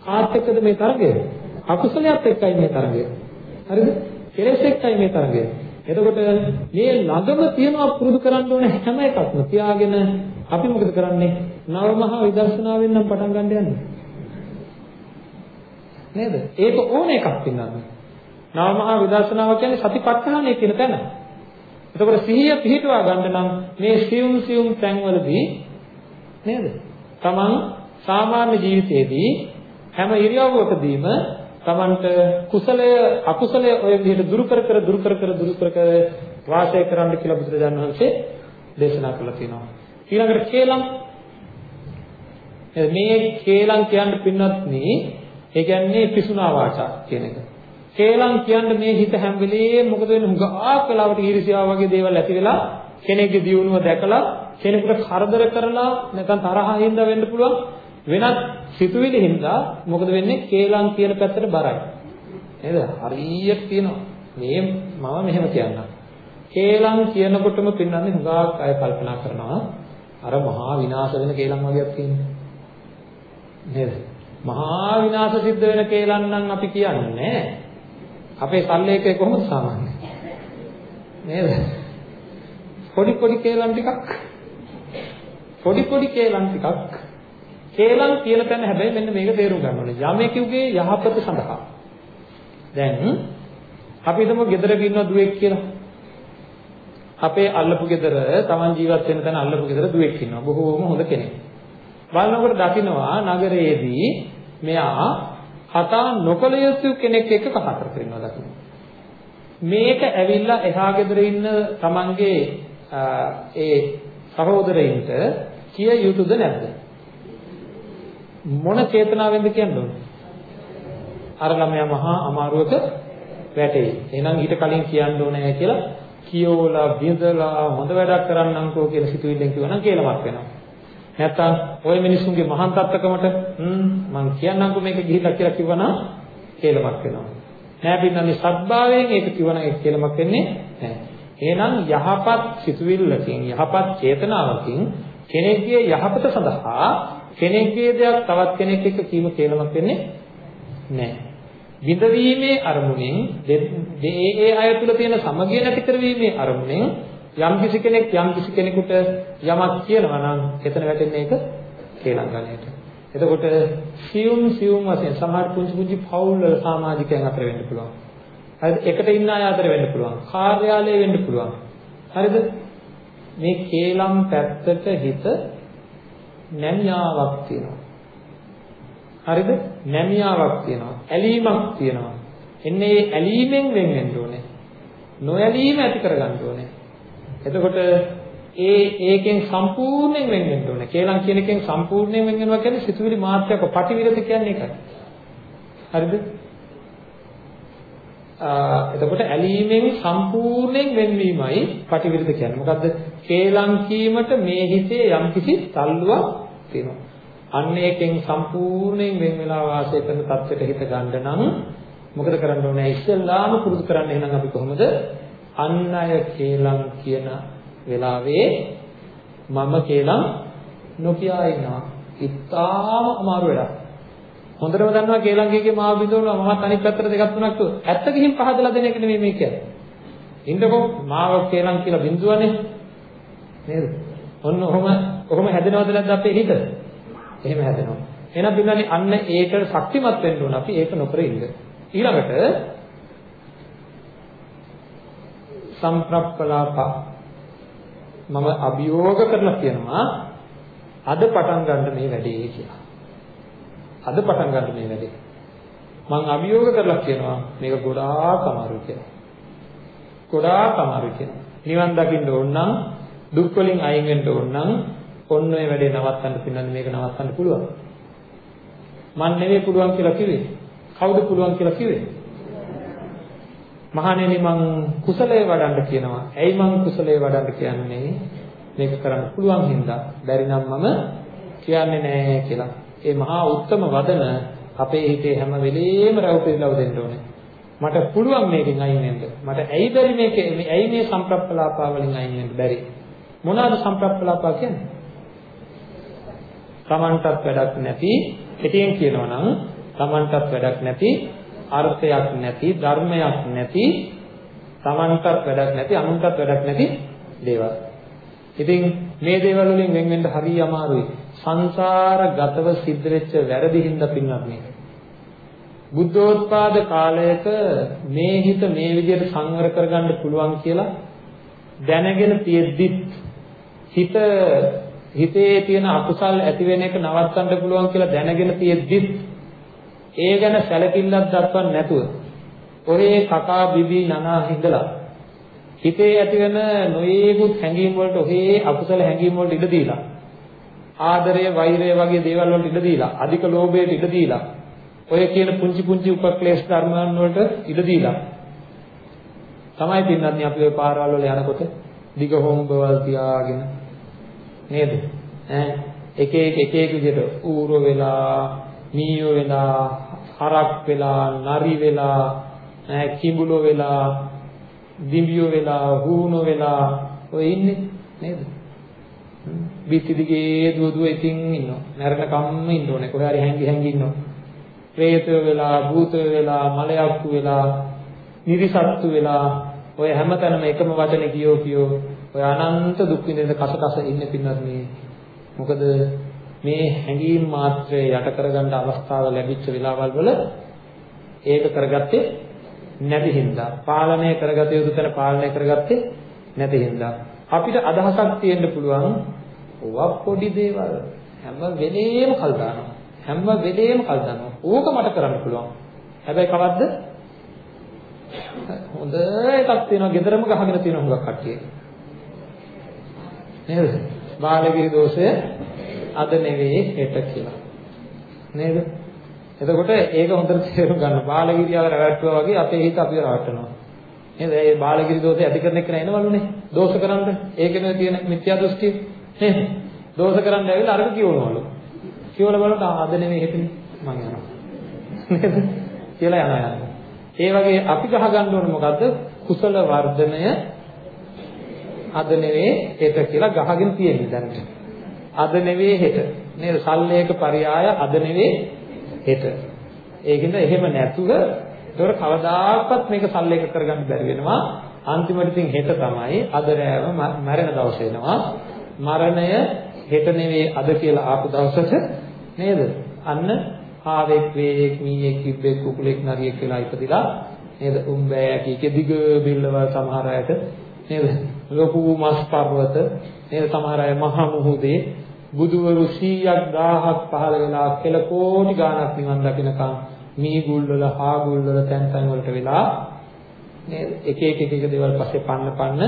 කාත් එක්කද මේ තරගය? අකුසලයක් එක්කයි මේ තරගය. හරිද? කෙලෙස් එක්කයි මේ තරගය. එතකොට මේ ළඟම තියනවා පුරුදු කරන්න ඕන හැම එකක්ම තියාගෙන අපි මොකද කරන්නේ? නවමහා විදර්ශනාවෙන් නම් පටන් ගන්න යන්නේ. නේද? ඒක ඕන එකක් පින්නන්නේ. නවමහා විදර්ශනාව කියන්නේ සතිපට්ඨානය කියන තැන. එතකොට සිහිය පිහිටවා ගන්න නම් මේ සියුම් සියුම් තැන්වලදී නේද? Taman සාමාන්‍ය ජීවිතයේදී හැම ඉරියව්වකදීම Tamanට කුසලය අකුසලය ඔය විදිහට දුරු කර කර දුරු කර කර දුරු කර කර වාසය කරන්න කියලා බුදුරජාණන් වහන්සේ දේශනා කළා තියෙනවා. ඊළඟට කේලම් මේ කේලම් කියන්න පින්වත්නි ඒ කියන්නේ පිසුනා වාචා කියන එක. කේලම් කියන්නේ මේ හිත හැම වෙලේම මොකද වෙන්නේ හුඟක් වෙලාවට ඊර්ෂ්‍යාව වගේ දේවල් ඇති වෙලා කෙනෙක්ගේ දියුණුව දැකලා කෙනෙකුට කරදර කරලා නැත්නම් තරහා හින්දා වෙන්න පුළුවන් වෙනත් සිතුවිලි හින්දා මොකද වෙන්නේ? කේලම් කියන පැත්තට බරයි. නේද? හරියට තියෙනවා මේ මම මෙහෙම කියන්නම්. කේලම් කියනකොටම පින්නන්නේ හුඟක් අය කල්පනා කරනවා අර මහා විනාශ වෙන කේලම් වගේක් තියෙනවා. නේද? මහා විනාශ සිද්ධ වෙන කේලම් නම් අපි කියන්නේ අපේ සල්ලේකේ කොහොමද සාමාන්‍ය? නේද? පොඩි පොඩි කේලම් ටිකක්. පොඩි පොඩි කේලම් ටිකක්. කේලම් කියන තැන හැබැයි මෙන්න මේක තේරුම් ගන්න ඕනේ. යමෙකුගේ යහපත සඳහා. දැන් අපි හිතමු ගෙදරක ඉන්න දුවෙක් කියලා. අපේ අල්ලපු ගෙදර Taman ජීවත් වෙන තැන අල්ලපු ගෙදර දුවෙක් ඉන්නවා. බොහෝම හොඳ කෙනෙක්. බලනකොට දකින්නවා නගරයේදී මෙයා කතා නොකළ යුතු කෙනෙක් එක්ක කතා කරගෙන ඉන්නවා දකින්න මේක ඇවිල්ලා එහා ගෙදර ඉන්න Tamanගේ ඒ සහෝදරයින්ට කිය යුතුද නැද්ද? මොන චේතනාවෙන්ද කියන්නේ? අර ළමයා මහා අමාරුවක වැටේ. එහෙනම් ඊට කලින් කියන්න ඕනේ කියලා කියෝලා බිඳලා හොඳ වැඩක් කරන්නම්කෝ කියලා සිතුවිල්ලෙන් කිව්වනම් කේලමක් වෙනවා. නැත්තම් ওই මිනිස්සුන්ගේ මහාන් තත්ත්වකමට හ්ම් මං කියන්නම්කෝ මේක ගිහිල්ලා කියලා කිව්වනම් කේලමක් වෙනවා. නෑ බින්නන්නේ සත්භාවයෙන් ඒක කිව්වනම් ඒක කේලමක් වෙන්නේ නෑ. එහෙනම් යහපත් සිතුවිල්ලකින් යහපත් චේතනාවකින් කෙනෙක්ගේ යහපත සඳහා කෙනෙක්ගේ දෙයක් තවත් කෙනෙක් එක්ක කීම කේලමක් වෙන්නේ නැහැ. විඳවීමේ අරමුණෙන් ඒ ඒ අය තුළ තියෙන සමගිය නැති කරවීමේ අරමුණෙන් යම් කිසි කෙනෙක් යම් කිසි කෙනෙකුට යමක් කියනවා නම් එතන වැටෙන්නේ ඒක කේලම් ගන්නට. එතකොට සියුම් සියුම් වශයෙන් සමහර පුංචි පුංචි පවුල් වල සමාජිකයන් අතර වෙන්න පුළුවන්. හරිද? එකට ඉන්න අය අතර වෙන්න පුළුවන්. කාර්යාලයේ වෙන්න පුළුවන්. හරිද? මේ කේලම් පැත්තට හිත නැමියාවක් තියෙනවා. හරිද? නැමියාවක් තියෙනවා. ඇලීමක් තියෙනවා. එන්නේ ඇලීමෙන් වෙන් වෙන්න ඕනේ. නොඇලීම ඇති කරගන්න ඕනේ. එතකොට ඒ ඒකෙන් සම්පූර්ණයෙන් වෙන් වෙන්න ඕනේ. කේලම් කියන එකෙන් සම්පූර්ණයෙන් වෙන් වෙනවා කියන්නේ සිතුවිලි මාත්‍රයක් පටිවිරත කියන්නේ ඒකයි. හරිද? එතකොට ඇලීමෙන් සම්පූර්ණයෙන් වෙන්වීමයි පටිවිරුද්ධ කියන්නේ. මොකද්ද? කේලම් කීමට මේ හිතේ යම්කිසි තල්ලුවක් තියෙනවා. අන්න ඒකෙන් සම්පූර්ණයෙන් වෙන් වෙලා වාසය කරන තත්ත්වයට හිත ගන්න නම් මොකද කරන්න ඕනේ? ඉස්සෙල්ලාම පුරුදු කරන්න එහෙනම් අපි කොහොමද? අන් අය කේලම් කියන වෙලාවේ මම කේලම් නොකියා ඉන්නවා. ඉතාම අමාරු වැඩක්. හොඳටම දන්නවා කේලංගේගේ මාව බිඳවනවා මමත් අනිත් පැත්තට දෙකක් තුනක් තුන. ඇත්ත ගිහින් පහදලා දෙන එක නෙමෙයි මේ කියන්නේ. ඉන්නකෝ මාව කේලං කියලා බිඳුවනේ. නේද? ඔන්න ඔහොම ඔහොම හැදෙනවද නැද්ද අපේ හිත? එහෙම හැදෙනවා. එහෙනම් බින්දන්නේ අන්න ඒකට ශක්තිමත් වෙන්න ඕන අපි ඒක නොකර ඉන්න. ඊළඟට සම්ප්‍රප්පලාප මම අභියෝග කරලා කියනවා අද පටන් ගන්න මේ වැඩේ කියලා. අද පටන් ගන්න මේ වැඩේ. මම අභියෝග කරලා කියනවා මේක ගොඩාක් අමාරුයි කියලා. ගොඩාක් අමාරුයි කියලා. නිවන් දකින්න ඕන නම් දුක් වලින් අයින් වෙන්න ඕන නම් ඔන්න ඔය වැඩේ නවත්තන්න පින්නන්නේ මේක නවත්තන්න පුළුවන්. මන් නෙවෙයි පුළුවන් කියලා කිව්වේ. කවුද පුළුවන් කියලා කිව්වේ? මහණෙනි මං කුසලයේ වඩන්න කියනවා. ඇයි මං කුසලයේ වඩන්න කියන්නේ? මේක කරන්න පුළුවන් හින්දා. බැරි නම් මම කියන්නේ නැහැ කියලා. ඒ මහා උත්තම වදන අපේ හිතේ හැම වෙලෙම රැව් පිළිලව දෙන්න ඕනේ. මට පුළුවන් මේකෙන් අයින් වෙන්න. මට ඇයි බැරි මේකේ ඇයි මේ සම්ප්‍රප්පලාපා වලින් අයින් වෙන්න බැරි? මොනවාද සම්ප්‍රප්පලාපා කියන්නේ? Tamanටත් වැඩක් නැති පිටින් කියනවා නම් Tamanටත් වැඩක් නැති අර්ථයක් නැති ධර්මයක් නැති Tamanටත් වැඩක් නැති අනුන්ටත් වැඩක් නැති දේවල්. ඉතින් මේ දේවල් වලින් වෙන් වෙන්න හරිය අමාරුයි. සංසාරගතව සිද්ධ වෙච්ච වැරදි හින්දා පින්නත් මේ. බුද්ධෝත්පාද කාලයක මේ හිත මේ විදිහට සංවර කරගන්න පුළුවන් කියලා දැනගෙන තියෙද්දිත් හිත හිතේ තියෙන අකුසල් ඇති වෙන එක නවත්තන්න පුළුවන් කියලා දැනගෙන තියෙද්දිත් ඒ ගැන සැලකිල්ලක් දක්වන්නේ නැතුව ඔහේ කකා බිබී නනා හිඳලා හිතේ ඇති වෙන නොයේකුත් හැඟීම් වලට ඔහේ අකුසල හැඟීම් වලට ඉඩ දීලා ආදරය වෛරය වගේ දේවල් වලට ඉඩ දීලා අධික ලෝභයට ඉඩ දීලා ඔය කියන පුංචි පුංචි උපක්ලේශ ධර්මයන් වලට ඉඩ දීලා. තමයි පින්නත් අපි ඔය පාරවල් වල යනකොට දිග හොම්බවල් තියාගෙන නේද? ඈ? එක එක එක එක විදිහට ඌර වෙලා මීයෝ වෙලා හරක් වෙලා නරි වෙලා ඈ කිඹුලෝ වෙලා දිඹියෝ වෙලා හූනෝ වෙලා ඔය ඉන්නේ නේද? බිත්ති දිගේ දුව දුව ඉතින් ඉන්නවා. මරණ කම්ම ඉන්න ඕනේ. කොහේ හරි හැංගි හැංගි ඉන්නවා. ප්‍රේතය වෙලා භූතය වෙලා මලයක්කු වෙලා නිරිසත්තු වෙලා ඔය හැමතැනම එකම වචනේ කියෝ කියෝ ඔය අනන්ත දුක් විඳින කස කස ඉන්න පින්නත් මේ. මොකද මේ හැඟීම් මාත්‍රය යට කරගන්න අවස්ථාව ලැබිච්ච වෙලාවල් වල ඒක කරගත්තේ නැති හින්දා. පාලනය කරගත යුතු තැන පාලනය කරගත්තේ නැති හින්දා. අපිට අදහසක් තියෙන්න පුළුවන් ඔවා පොඩි දේවල් හැම වෙලේම කල් දානවා හැම වෙලේම කල් දානවා ඕක මට කරන්න පුළුවන් හැබැයි කවද්ද හොඳ එකක් තියෙනවා ගෙදරම ගහගෙන තියෙන හුඟක් කට්ටිය නේද? බාලගිරි දෝෂය අද නෙවෙයි හෙට කියලා. නේද? එතකොට ඒක හොඳට තේරුම් ගන්න. බාලගිරියව රැවට්ටුවා වගේ අපේ හිත අපිව රවට්ටනවා. නේද? ඒ බාලගිරි දෝෂය ඇති කරන එක නේනවලුනේ. දෝෂ කරන්න. ඒකනේ තියෙන මිත්‍යා දෘෂ්ටිය. නේද? දෝෂ කරන්න ඇවිල්ලා අරක කියවනවලු. කියවල බලනකොට අද නෙවෙයි හෙටනේ මං යනවා. නේද? කියලා යනවා යනවා. ඒ වගේ අපි ගහ ගන්න ඕනේ මොකද්ද? කුසල වර්ධනය අද නෙවෙයි හෙට කියලා ගහගෙන තියෙන්නේ දැනට. අද නෙවෙයි හෙට. නේද? සල්ලේක පරයාය අද නෙවෙයි හෙට. ඒකින්ද එහෙම නැතුව ඒතොර කවදාකවත් මේක සල්ලේක කරගන්න බැරි වෙනවා. අන්තිමට ඉතින් හෙට තමයි අද රෑම මැරෙන දවස එනවා. මරණය හෙට නෙවෙයි අද කියලා ආපු දවසට නේද? අන්න ආවෙක් වේෙක් මීයෙක් කිබ්බෙක් කුකුලෙක් නරියෙක් කියලා ඉපදිලා නේද? උම්බෑ කීකේ දිග බිල්ලව සමහර අයට නේද? ලොකු මස් පර්වත නේද? සමහර අය මහා මුහුදේ බුදුවරු 100ක් 1000ක් පහළ වෙලා කෙල කෝටි ගාණක් නිවන් දකින්නකම් මී ගුල් වල හා ගුල් වල තැන් තැන් වලට වෙලා නේද? එක එක එක එක දේවල් පස්සේ පන්න පන්න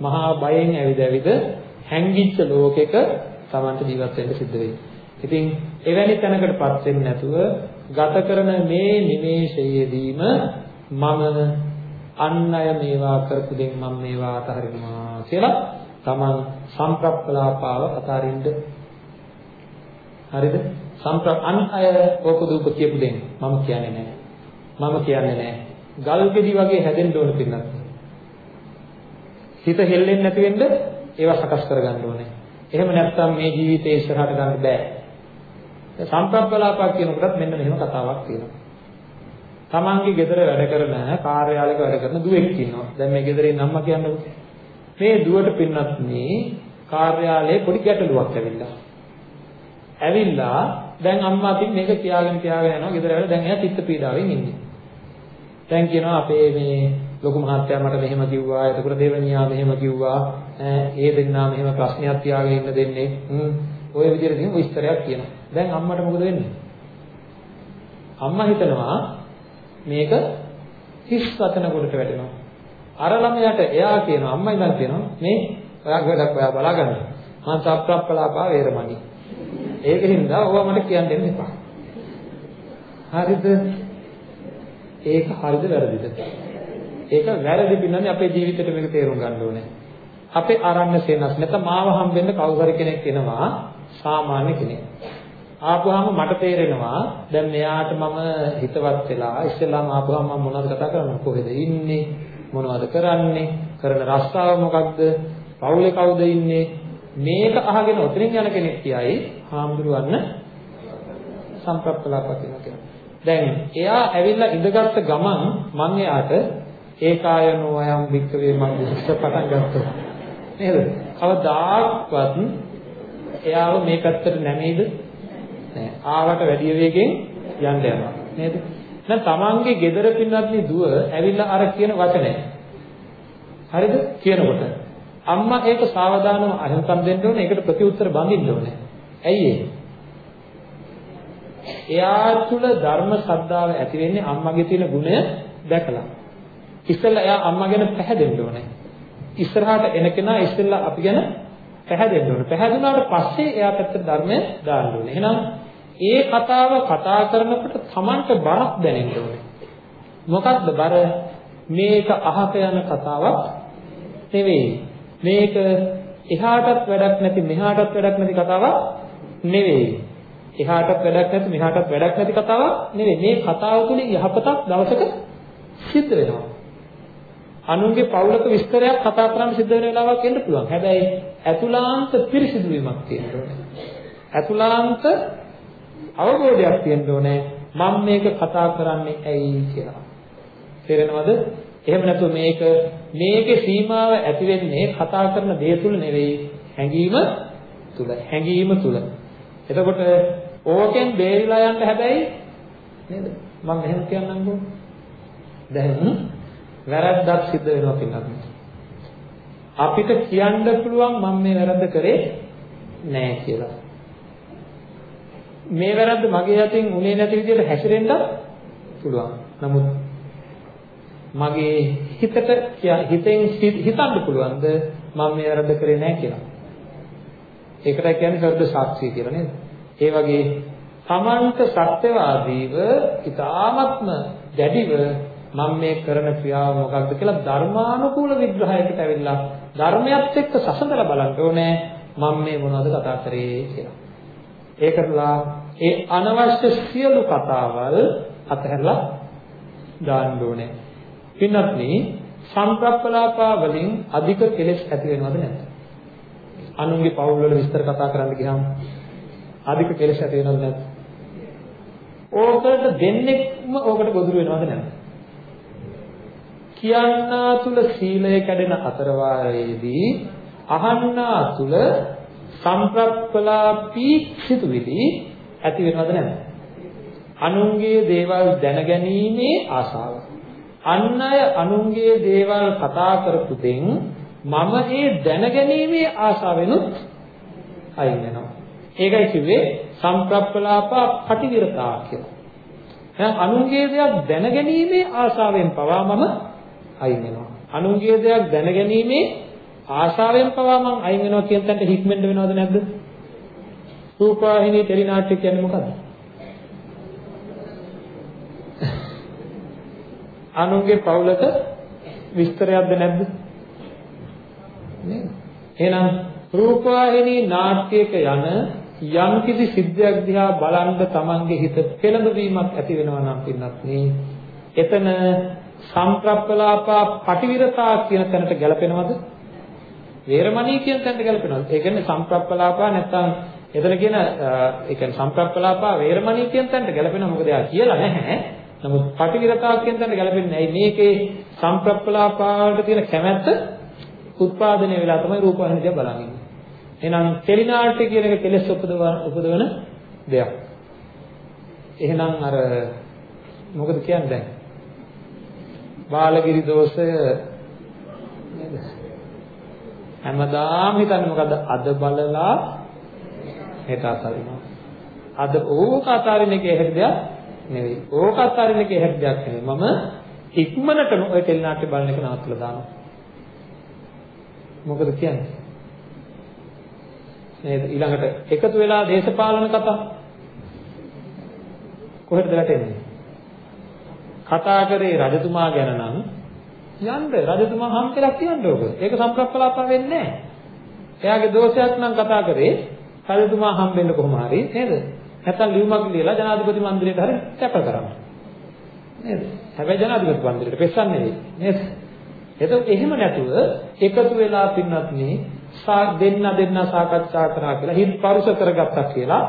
මහා බයෙන් ඇවිද ඇවිද හැංගිච්ච ලෝකෙක Tamanට ජීවත් වෙන්න සිද්ධ වෙයි. ඉතින් එවැනි තැනකටපත් වෙන්නේ නැතුව ගත කරන මේ නිමේෂයේදීම මම අන් අය මේවා කරපු දෙන් මම මේවා අතහරිනවා කියලා තමන් සම්ප්‍රප්පලාපාව අතහරින්න හරිද? සම්ප්‍ර අන් අය ඕකදූප කියපු දෙන් මම කියන්නේ නැහැ. මම කියන්නේ නැහැ. ගල් ගෙඩි වගේ හැදෙන්න ඕන පින්නත්. හිත හෙල්ලෙන්නේ නැති වෙන්න ඒවා සකස් කරගන්න ඕනේ එහෙම නැත්නම් මේ ජීවිතේ ඉස්සරහට ගන්න බෑ සම්ප්‍රප්පලාපක් කියනකොටත් මෙන්න මෙහෙම කතාවක් තියෙනවා තමන්ගේ ගෙදර වැඩ කරන කාර්යාලයක වැඩ කරන දුවෙක් ඉන්නවා. දැන් මේ ගෙදර ඉන්න අම්මා කියන්නකො. මේ දුවට පින්නත් මේ කාර්යාලයේ පොඩි ගැටලුවක් ඇවිල්ලා. ඇවිල්ලා දැන් අම්මා අතින් මේක තියාගෙන තියාගෙන යනවා ගෙදර වැඩ දැන් එයා චිත්ත පීඩාවෙන් ඉන්නේ. දැන් කියනවා අපේ මේ ලොකු මහත්තයා මට මෙහෙම කිව්වා එතකොට දෙවනියා මෙහෙම කිව්වා ඒ දෙන්නා මෙහෙම ප්‍රශ්නයක් තියාගෙන ඉන්න දෙන්නේ ඔය විදිහට තියෙන විස්තරයක් කියනවා. දැන් අම්මට මොකද වෙන්නේ? අම්මා හිතනවා මේක හිස් වතන කොටට වැටෙනවා. අර ළමයාට එයා කියනවා අම්මා ඉඳන් කියනවා මේ ඔයාගේ වැඩක් ඔයා බලාගන්න. මං සප්‍රප්පලාපා වේරමණී. ඒකෙන්ද ඕවා මට කියන්න දෙන්න එපා. හරිද? ඒක හරිද වැරදිද? ඒක වැරදි පින්නන්නේ අපේ ජීවිතේට මේක තේරුම් ගන්න ඕනේ. අපේ ආරණ්‍ය සේනස් නැත්නම් මාව හම්බෙන්න කවුරු හරි කෙනෙක් එනවා සාමාන්‍ය කෙනෙක්. ආපුවාම මට තේරෙනවා දැන් මෙයාට මම හිතවත් වෙලා ඉස්සෙල්ලාම ආපුවාම මම මොනවද කතා කරන්නේ? කොහෙද ඉන්නේ? මොනවද කරන්නේ? කරන රස්සාව මොකක්ද? පවුලේ කවුද ඉන්නේ? මේක අහගෙන උතරින් යන කෙනෙක් කියයි හාමුදුරුවන්න සම්ප්‍රප්පලාප කියනවා දැන් එයා ඇවිල්ලා ඉඳගත්ත ගමන් මං එයාට ඒකායනෝ අයම් වික්කවේ මං දුස්ස පටන් ගත්තා. නේද? කවදාක්වත් එයාව මේ පැත්තට නැමෙයිද? නෑ. ආවට වැඩි වේගෙන් යන්න යනවා. නේද? දැන් තමන්ගේ gedara පින්නත්නි දුව ඇවිල්ලා අර කියන වචනය. හරිද? කියනකොට අම්මා ඒක සාවධානව අහුම්කම් දෙන්න ඕනේ. ඒකට ප්‍රතිඋත්තර බඳින්න ඕනේ. ඇයි ඒ? එයා තුල ධර්ම ශ්‍රද්ධාව ඇති වෙන්නේ අම්මගේ තියෙන ගුණය දැකලා. ඉස්සෙල්ලා එයා අම්මා ගැන පැහැදෙන්න ඕනේ. ඉස්සරහට එන කෙනා ඉස්සෙල්ලා අපි ගැන පැහැදෙන්න ඕනේ. පැහැදුනාට පස්සේ එයා පැත්තට ධර්මය දාන්න ඕනේ. එහෙනම් ඒ කතාව කතා කරනකොට Tamanට බරක් දැනෙන්න ඕනේ. මොකක්ද බර? මේක අහක යන කතාවක් නෙවෙයි. මේක එහාටත් වැඩක් නැති මෙහාටත් වැඩක් නැති කතාවක් නෙවෙයි. එහාටත් වැඩක් නැති මෙහාටත් වැඩක් නැති කතාවක් නෙවෙයි. මේ කතාව තුළින් යහපතක් දවසක සිද්ධ වෙනවා. අනුන්ගේ පෞලක විස්තරයක් කතා කරන්න සිද්ධ වෙන වෙලාවක් එන්න පුළුවන්. හැබැයි ඇතුලාන්ත පිරිසිදු වීමක් තියෙන්න ඕනේ. ඇතුලාන්ත අවබෝධයක් තියෙන්න ඕනේ. මම මේක කතා කරන්නේ ඇයි කියලා. තේරෙනවද? එහෙම නැතු මේක මේකේ සීමාව ඇති වෙන්නේ කතා කරන දේ තුල නෙවෙයි හැඟීම තුල. හැඟීම තුල. එතකොට ඕකෙන් බේරිලා යන්න හැබැයි නේද? මම එහෙම කියන්නම්කෝ. දැන් වැරද්දක් සිද්ධ වෙනවා පිළිගන්න. අපිට කියන්න පුළුවන් මම මේ වැරද්ද කරේ නෑ කියලා. මේ වැරද්ද මගේ අතින් උනේ නැති විදිහට හැසිරෙන්නත් පුළුවන්. නමුත් මගේ හිතට හිතෙන් හිතන්න පුළුවන්ද මම මේ වැරද්ද කරේ නෑ කියලා. ඒකට කියන්නේ හෘද සාක්ෂිය කියලා නේද? ඒ වගේ තමන්ට සත්‍යවාදීව ඊ타ත්ම දැඩිව මම මේ කරන ක්‍රියාව මොකක්ද කියලා ධර්මානුකූල විග්‍රහයකට ඇවිල්ලා ධර්මයත් එක්ක සසඳලා බලන්න ඕනේ මම මේ මොනවද කතා කරේ කියලා. ඒකටලා ඒ අනවශ්‍ය සියලු කතාවල් අතහැරලා දාන්න ඕනේ. පින්වත්නි සම්ප්‍රප්පලාපා වලින් අධික කෙලෙස් ඇති වෙනවද නැද්ද? අනුන්ගේ පවුල් වල විස්තර කතා කරන්න ගියාම අධික කෙලෙස් ඇති වෙනවද නැද්ද? ඕකට දෙන්නෙක්ම ඕකට ගොදුරු වෙනවද නැද්ද? කියන්නා තුල සීලය කැඩෙන අතරවාරයේදී අහන්නා තුල සම්ප්‍රප්පලාපී සිතුවිලි ඇති වෙනවද නැද්ද? අනුන්ගේ දේවල් දැනගැනීමේ ආසාව. අන් අය අනුන්ගේ දේවල් කතා කරපු දෙන් මම ඒ දැනගැනීමේ ආසාවෙනුත් අයින් වෙනවා. ඒකයි කිව්වේ සම්ප්‍රප්පලාපා පටිවිරතා කියලා. දැන් අනුන්ගේ දේවල් දැනගැනීමේ ආසාවෙන් පවා මම අයින් වෙනවා. අනුන්ගේ දේවල් දැනගැනීමේ ආශාවෙන් පවා මං අයින් වෙනවා කියන තැනට හික්මෙන්න වෙනවද නැද්ද? රූපවාහිනී ටෙලිනාට්‍ය කියන්නේ මොකද්ද? අනුන්ගේ පවුලක විස්තරයක්ද නැද්ද? නේද? එහෙනම් රූපවාහිනී නාට්‍යයක යන යම්කිසි සිද්ධියක් දිහා බලන්න Tamange හිත පෙළඹවීමක් ඇති වෙනවා නම් පින්නත් නේ එතන සම්ප්‍රප්පලාපා පටිවිරතා කියන තැනට ගැලපෙනවද? වේරමණී කියන තැනට ගැලපෙනවා. ඒ කියන්නේ සම්ප්‍රප්පලාපා නැත්තම් එතන කියන ඒ කියන්නේ සම්ප්‍රප්පලාපා වේරමණී කියන තැනට ගැලපෙනවා. මොකද එයා කියලා නැහැ. නමුත් පටිවිරතා කියන තැනට ගැලපෙන්නේ නැහැ. මේකේ සම්ප්‍රප්පලාපාවට තියෙන කැමැත්ත උත්පාදනය වෙලා තමයි රූපවාහිනිය බලන් ඉන්නේ. එහෙනම් ටෙලිනාට්‍ය කියන එක කෙලස් උපදවන උපදවන දෙයක්. එහෙනම් අර මොකද කියන්නේ දැන්? බාලගිරි දෝෂය නේද? හැමදාම හිතන්නේ මොකද්ද? අද බලලා හෙට අතාරිනවා. අද ඕක අතාරින එකේ හැටි දෙයක් නෙවෙයි. ඕක අතාරින එකේ හැටි දෙයක් නෙවෙයි. මම ඉක්මනටම ওই ටෙලිනාට්‍ය බලන එක නවත්තලා දානවා. මොකද කියන්නේ? නේද? ඊළඟට එකතු වෙලා දේශපාලන කතා කොහෙටද වැටෙන්නේ? කතා කරේ රජතුමා ගැන නම් යන්න රජතුමා හම් කියලා කියන්න ඕක. ඒක සම්ප්‍රප්පලාප වෙන්නේ නැහැ. එයාගේ දෝෂයක් නම් කතා කරේ රජතුමා හම්බෙන්න කොහොම හරි නේද? නැත්තම් ලියුමක් ලියලා ජනාධිපති මන්දිරයට හරි කැප කරන්න. නේද? හැබැයි ජනාධිපති මන්දිරයට පෙස්සන්නේ නෙවෙයි. නේද? එතකොට එහෙම නැතුව එකතු වෙලා පින්නත් නේ දෙන්න දෙන්න සාකච්ඡා කරා කියලා හිත පරුස කරගත්තා කියලා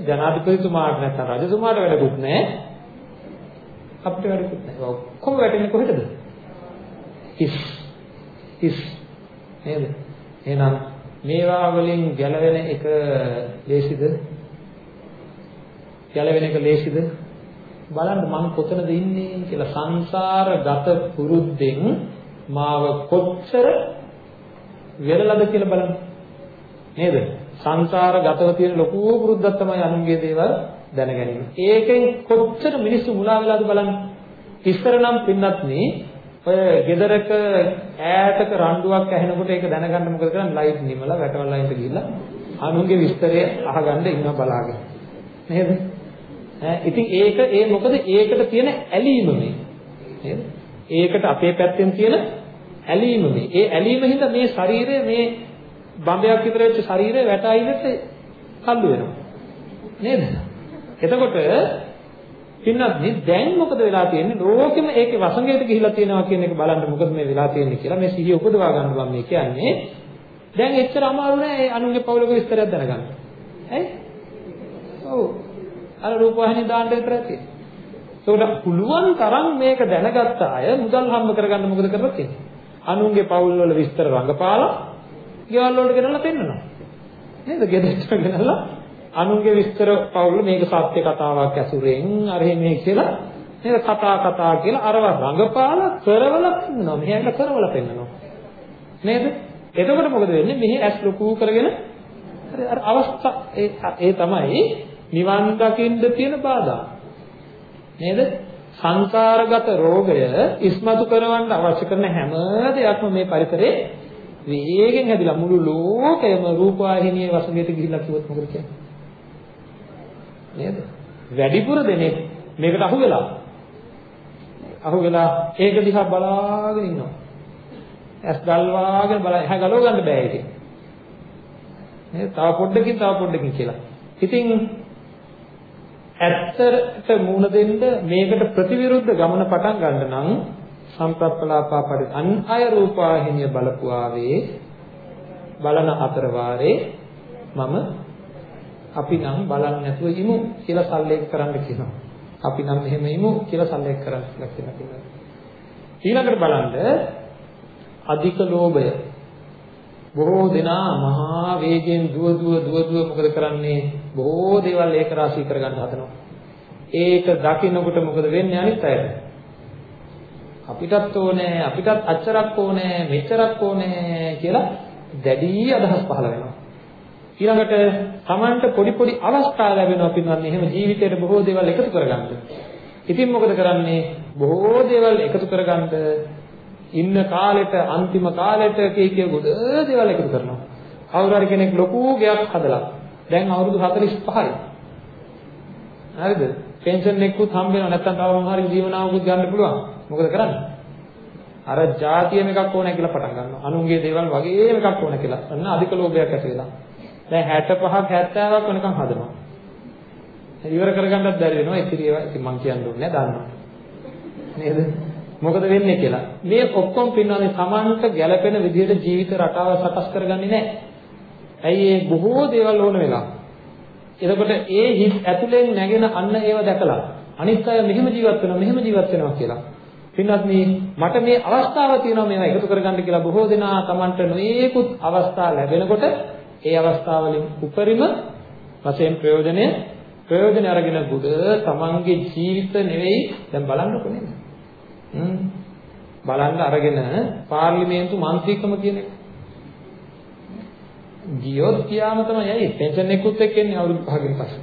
ජනාධිපතිතුමාට නැත්නම් රජතුමාට වැඩකුත් නැහැ. අපිට වැඩකුත් නැහැ. ඔක්කොම වැටෙන්නේ කොහෙටද? හිස්. හිස්. නේද? එහෙනම් මේවා වලින් ගැලවෙන එක ලේසිද? ගැලවෙන එක ලේසිද? බලන්න මම කොතනද ඉන්නේ කියලා සංසාරගත පුරුද්දෙන් මාව කොච්චර වෙරළද කියලා බලන්න. නේද? සංසාරගතව තියෙන ලොකු පුරුද්දක් තමයි අනුන්ගේ දේවල් දැනගැනීම. ඒකෙන් කොච්චර මිනිස්සු මුලා වෙලාද බලන්න. ඉස්සර නම් පින්නත් නේ ඔය ගෙදරක ඈතක රණ්ඩුවක් ඇහෙනකොට ඒක දැනගන්න මොකද කරන්නේ? ලයිට් නිමලා වැටවල් ලයින්ට ගිහිල්ලා අනුන්ගේ විස්තරය අහගන්න ඉන්නවා බලාගෙන. නේද? ඈ ඉතින් ඒක ඒ මොකද ඒකට තියෙන ඇලීම මේ. නේද? ඒකට අපේ පැත්තෙන් තියෙන ඇලීම මේ. ඒ ඇලීම හින්දා මේ ශරීරය මේ බම්බයක් විතර වෙච්ච ශරීරය වැටයිලට කල්ලු වෙනවා. නේද? එතකොට පින්නත්නි දැන් මොකද වෙලා තියෙන්නේ ලෝකෙම ඒකේ වසඟයට ගිහිලා තියෙනවා කියන එක බලන්න මොකද මේ වෙලා තියෙන්නේ කියලා මේ සිහිය උපදවා ගන්න මම මේ කියන්නේ දැන් එච්චර අමාරු නෑ ඒ අනුන්ගේ පවුලක විස්තරයක් දැනගන්න. ඇයි? ඔව්. අර රූපවාහිනිය දාන්න විතරයි තියෙන්නේ. ඒකට පුළුවන් තරම් මේක දැනගත්ත අය මුදල් හම්බ කරගන්න මොකද කරලා තියෙන්නේ? අනුන්ගේ පවුල් වල විස්තර රඟපාලා ගෙවල් වලට ගෙනල්ලා පෙන්නනවා. නේද? ගෙදරට ගෙනල්ලා අනුන්ගේ විස්තර පවුල මේක සත්‍ය කතාවක් ඇසුරෙන් අර මේ කියලා නේද කතා කතා කියලා අරව රඟපාලා කරවල පෙන්නනවා. මෙහෙට කරවල පෙන්නනවා. නේද? එතකොට මොකද වෙන්නේ? මෙහි ඇස් ලොකු කරගෙන අර අවස්ථා ඒ තමයි නිවන් දකින්න තියෙන බාධා. නේද? සංකාරගත රෝගය ඉස්මතු කරවන්න අවශ්‍ය කරන හැම දෙයක්ම මේ පරිසරේ වේගෙන් හැදිලා මුළු ලෝකයම රූපවාහිනියේ වසඟයට ගිහිල්ලා කිව්වොත් මොකද කියන්නේ? නේද? වැඩිපුර දෙනෙක් මේකට අහු වෙලා අහු වෙලා ඒක දිහා බලාගෙන ඉන්නවා. ඇස් ගල්වාගෙන බලා එහා ගලව ගන්න බෑ ඒක. නේද? තව පොඩ්ඩකින් තව පොඩ්ඩකින් කියලා. ඉතින් ඇත්තට මූණ දෙන්න මේකට ප්‍රතිවිරුද්ධ ගමන පටන් ගන්න නම් සම්ප්‍රප්පලාපා පරි අන් අය රූපාහිනිය බලපුවාවේ බලන අතර වාරේ මම අපි නම් බලන්නේ නැතුව ඉමු කියලා සල්ලේක කරන්න කියනවා. අපි නම් එහෙම ඉමු කියලා සල්ලේක කරන්න කියලා කියනවා. ඊළඟට බලන්න අධික ලෝභය. බොහෝ දෙනා මහා වේගයෙන් දුව දුව දුව දුව මොකද කරන්නේ? බොහෝ දේවල් ඒක රාශී කරගන්න හදනවා. ඒක දකින්නකොට මොකද වෙන්නේ අනිත් අයට? අපිටත් ඕනේ අපිටත් අච්චරක් ඕනේ මෙච්චරක් ඕනේ කියලා දැඩි අදහස් පහළ වෙනවා. ඊළඟට Tamanට පොඩි පොඩි අවස්ථා ලැබෙනවා පින්වත්නි එහෙම ජීවිතේට බොහෝ දේවල් එකතු කරගන්න. ඉතින් මොකද කරන්නේ? බොහෝ දේවල් එකතු කරගන්න ඉන්න කාලෙට අන්තිම කාලෙට කී කිය ගොඩ දේවල් එකතු කරනවා. කවුරු හරි කෙනෙක් ලොකු ගයක් හදලා දැන් අවුරුදු 45යි. හරිද? පෙන්ෂන් එකකුත් හම්බ වෙනවා නැත්නම් තව මොනවා හරි ජීවනාවකුත් ගන්න පුළුවන්. මොකද කරන්නේ? අර જાතියම එකක් ඕනේ කියලා පටන් ගන්නවා. අනුන්ගේ දේවල් වගේම එකක් ඕනේ කියලා. අන්න අධික ලෝභයක් ඇති වෙලා. දැන් 65ක් 70ක් වෙනකන් හදනවා. ඉවර කරගන්නත් බැරි වෙනවා. ඉතින් ඒවා ඉතින් මං කියන්න ඕනේ දන්නවා. නේද? මොකද වෙන්නේ කියලා. මේ ඔක්කොම පින්නන්නේ Tamanට ගැළපෙන විදිහට ජීවිත රටාව සකස් කරගන්නේ නැහැ. ඇයි ඒ බොහෝ දේවල් ඕන වෙලා. එතකොට ඒ හිත් ඇතුලෙන් නැගෙන අන්න ඒව දැකලා අනිත් අය මෙහෙම ජීවත් වෙනවා මෙහෙම ජීවත් වෙනවා කියලා. පින්වත් මේ මට මේ අවස්ථාව තියෙනවා මේවා එකතු කරගන්න කියලා බොහෝ දෙනා Tamanට නොයේකුත් අවස්ථා ලැබෙනකොට ඒ අවස්ථාවලින් උපරිම වශයෙන් ප්‍රයෝජනය ප්‍රයෝජන අරගෙන බුද තමන්ගේ ජීවිත නෙවෙයි දැන් බලන්නකො නේද? හ්ම් බලන්න අරගෙන පාර්ලිමේන්තු මන්ත්‍රීකම කියන එක. ගියොත් කියාම තමයි ඇයි පෙන්ෂන් එකකුත් එක්ක එන්නේ අවුරුදු 5කින් පස්සේ.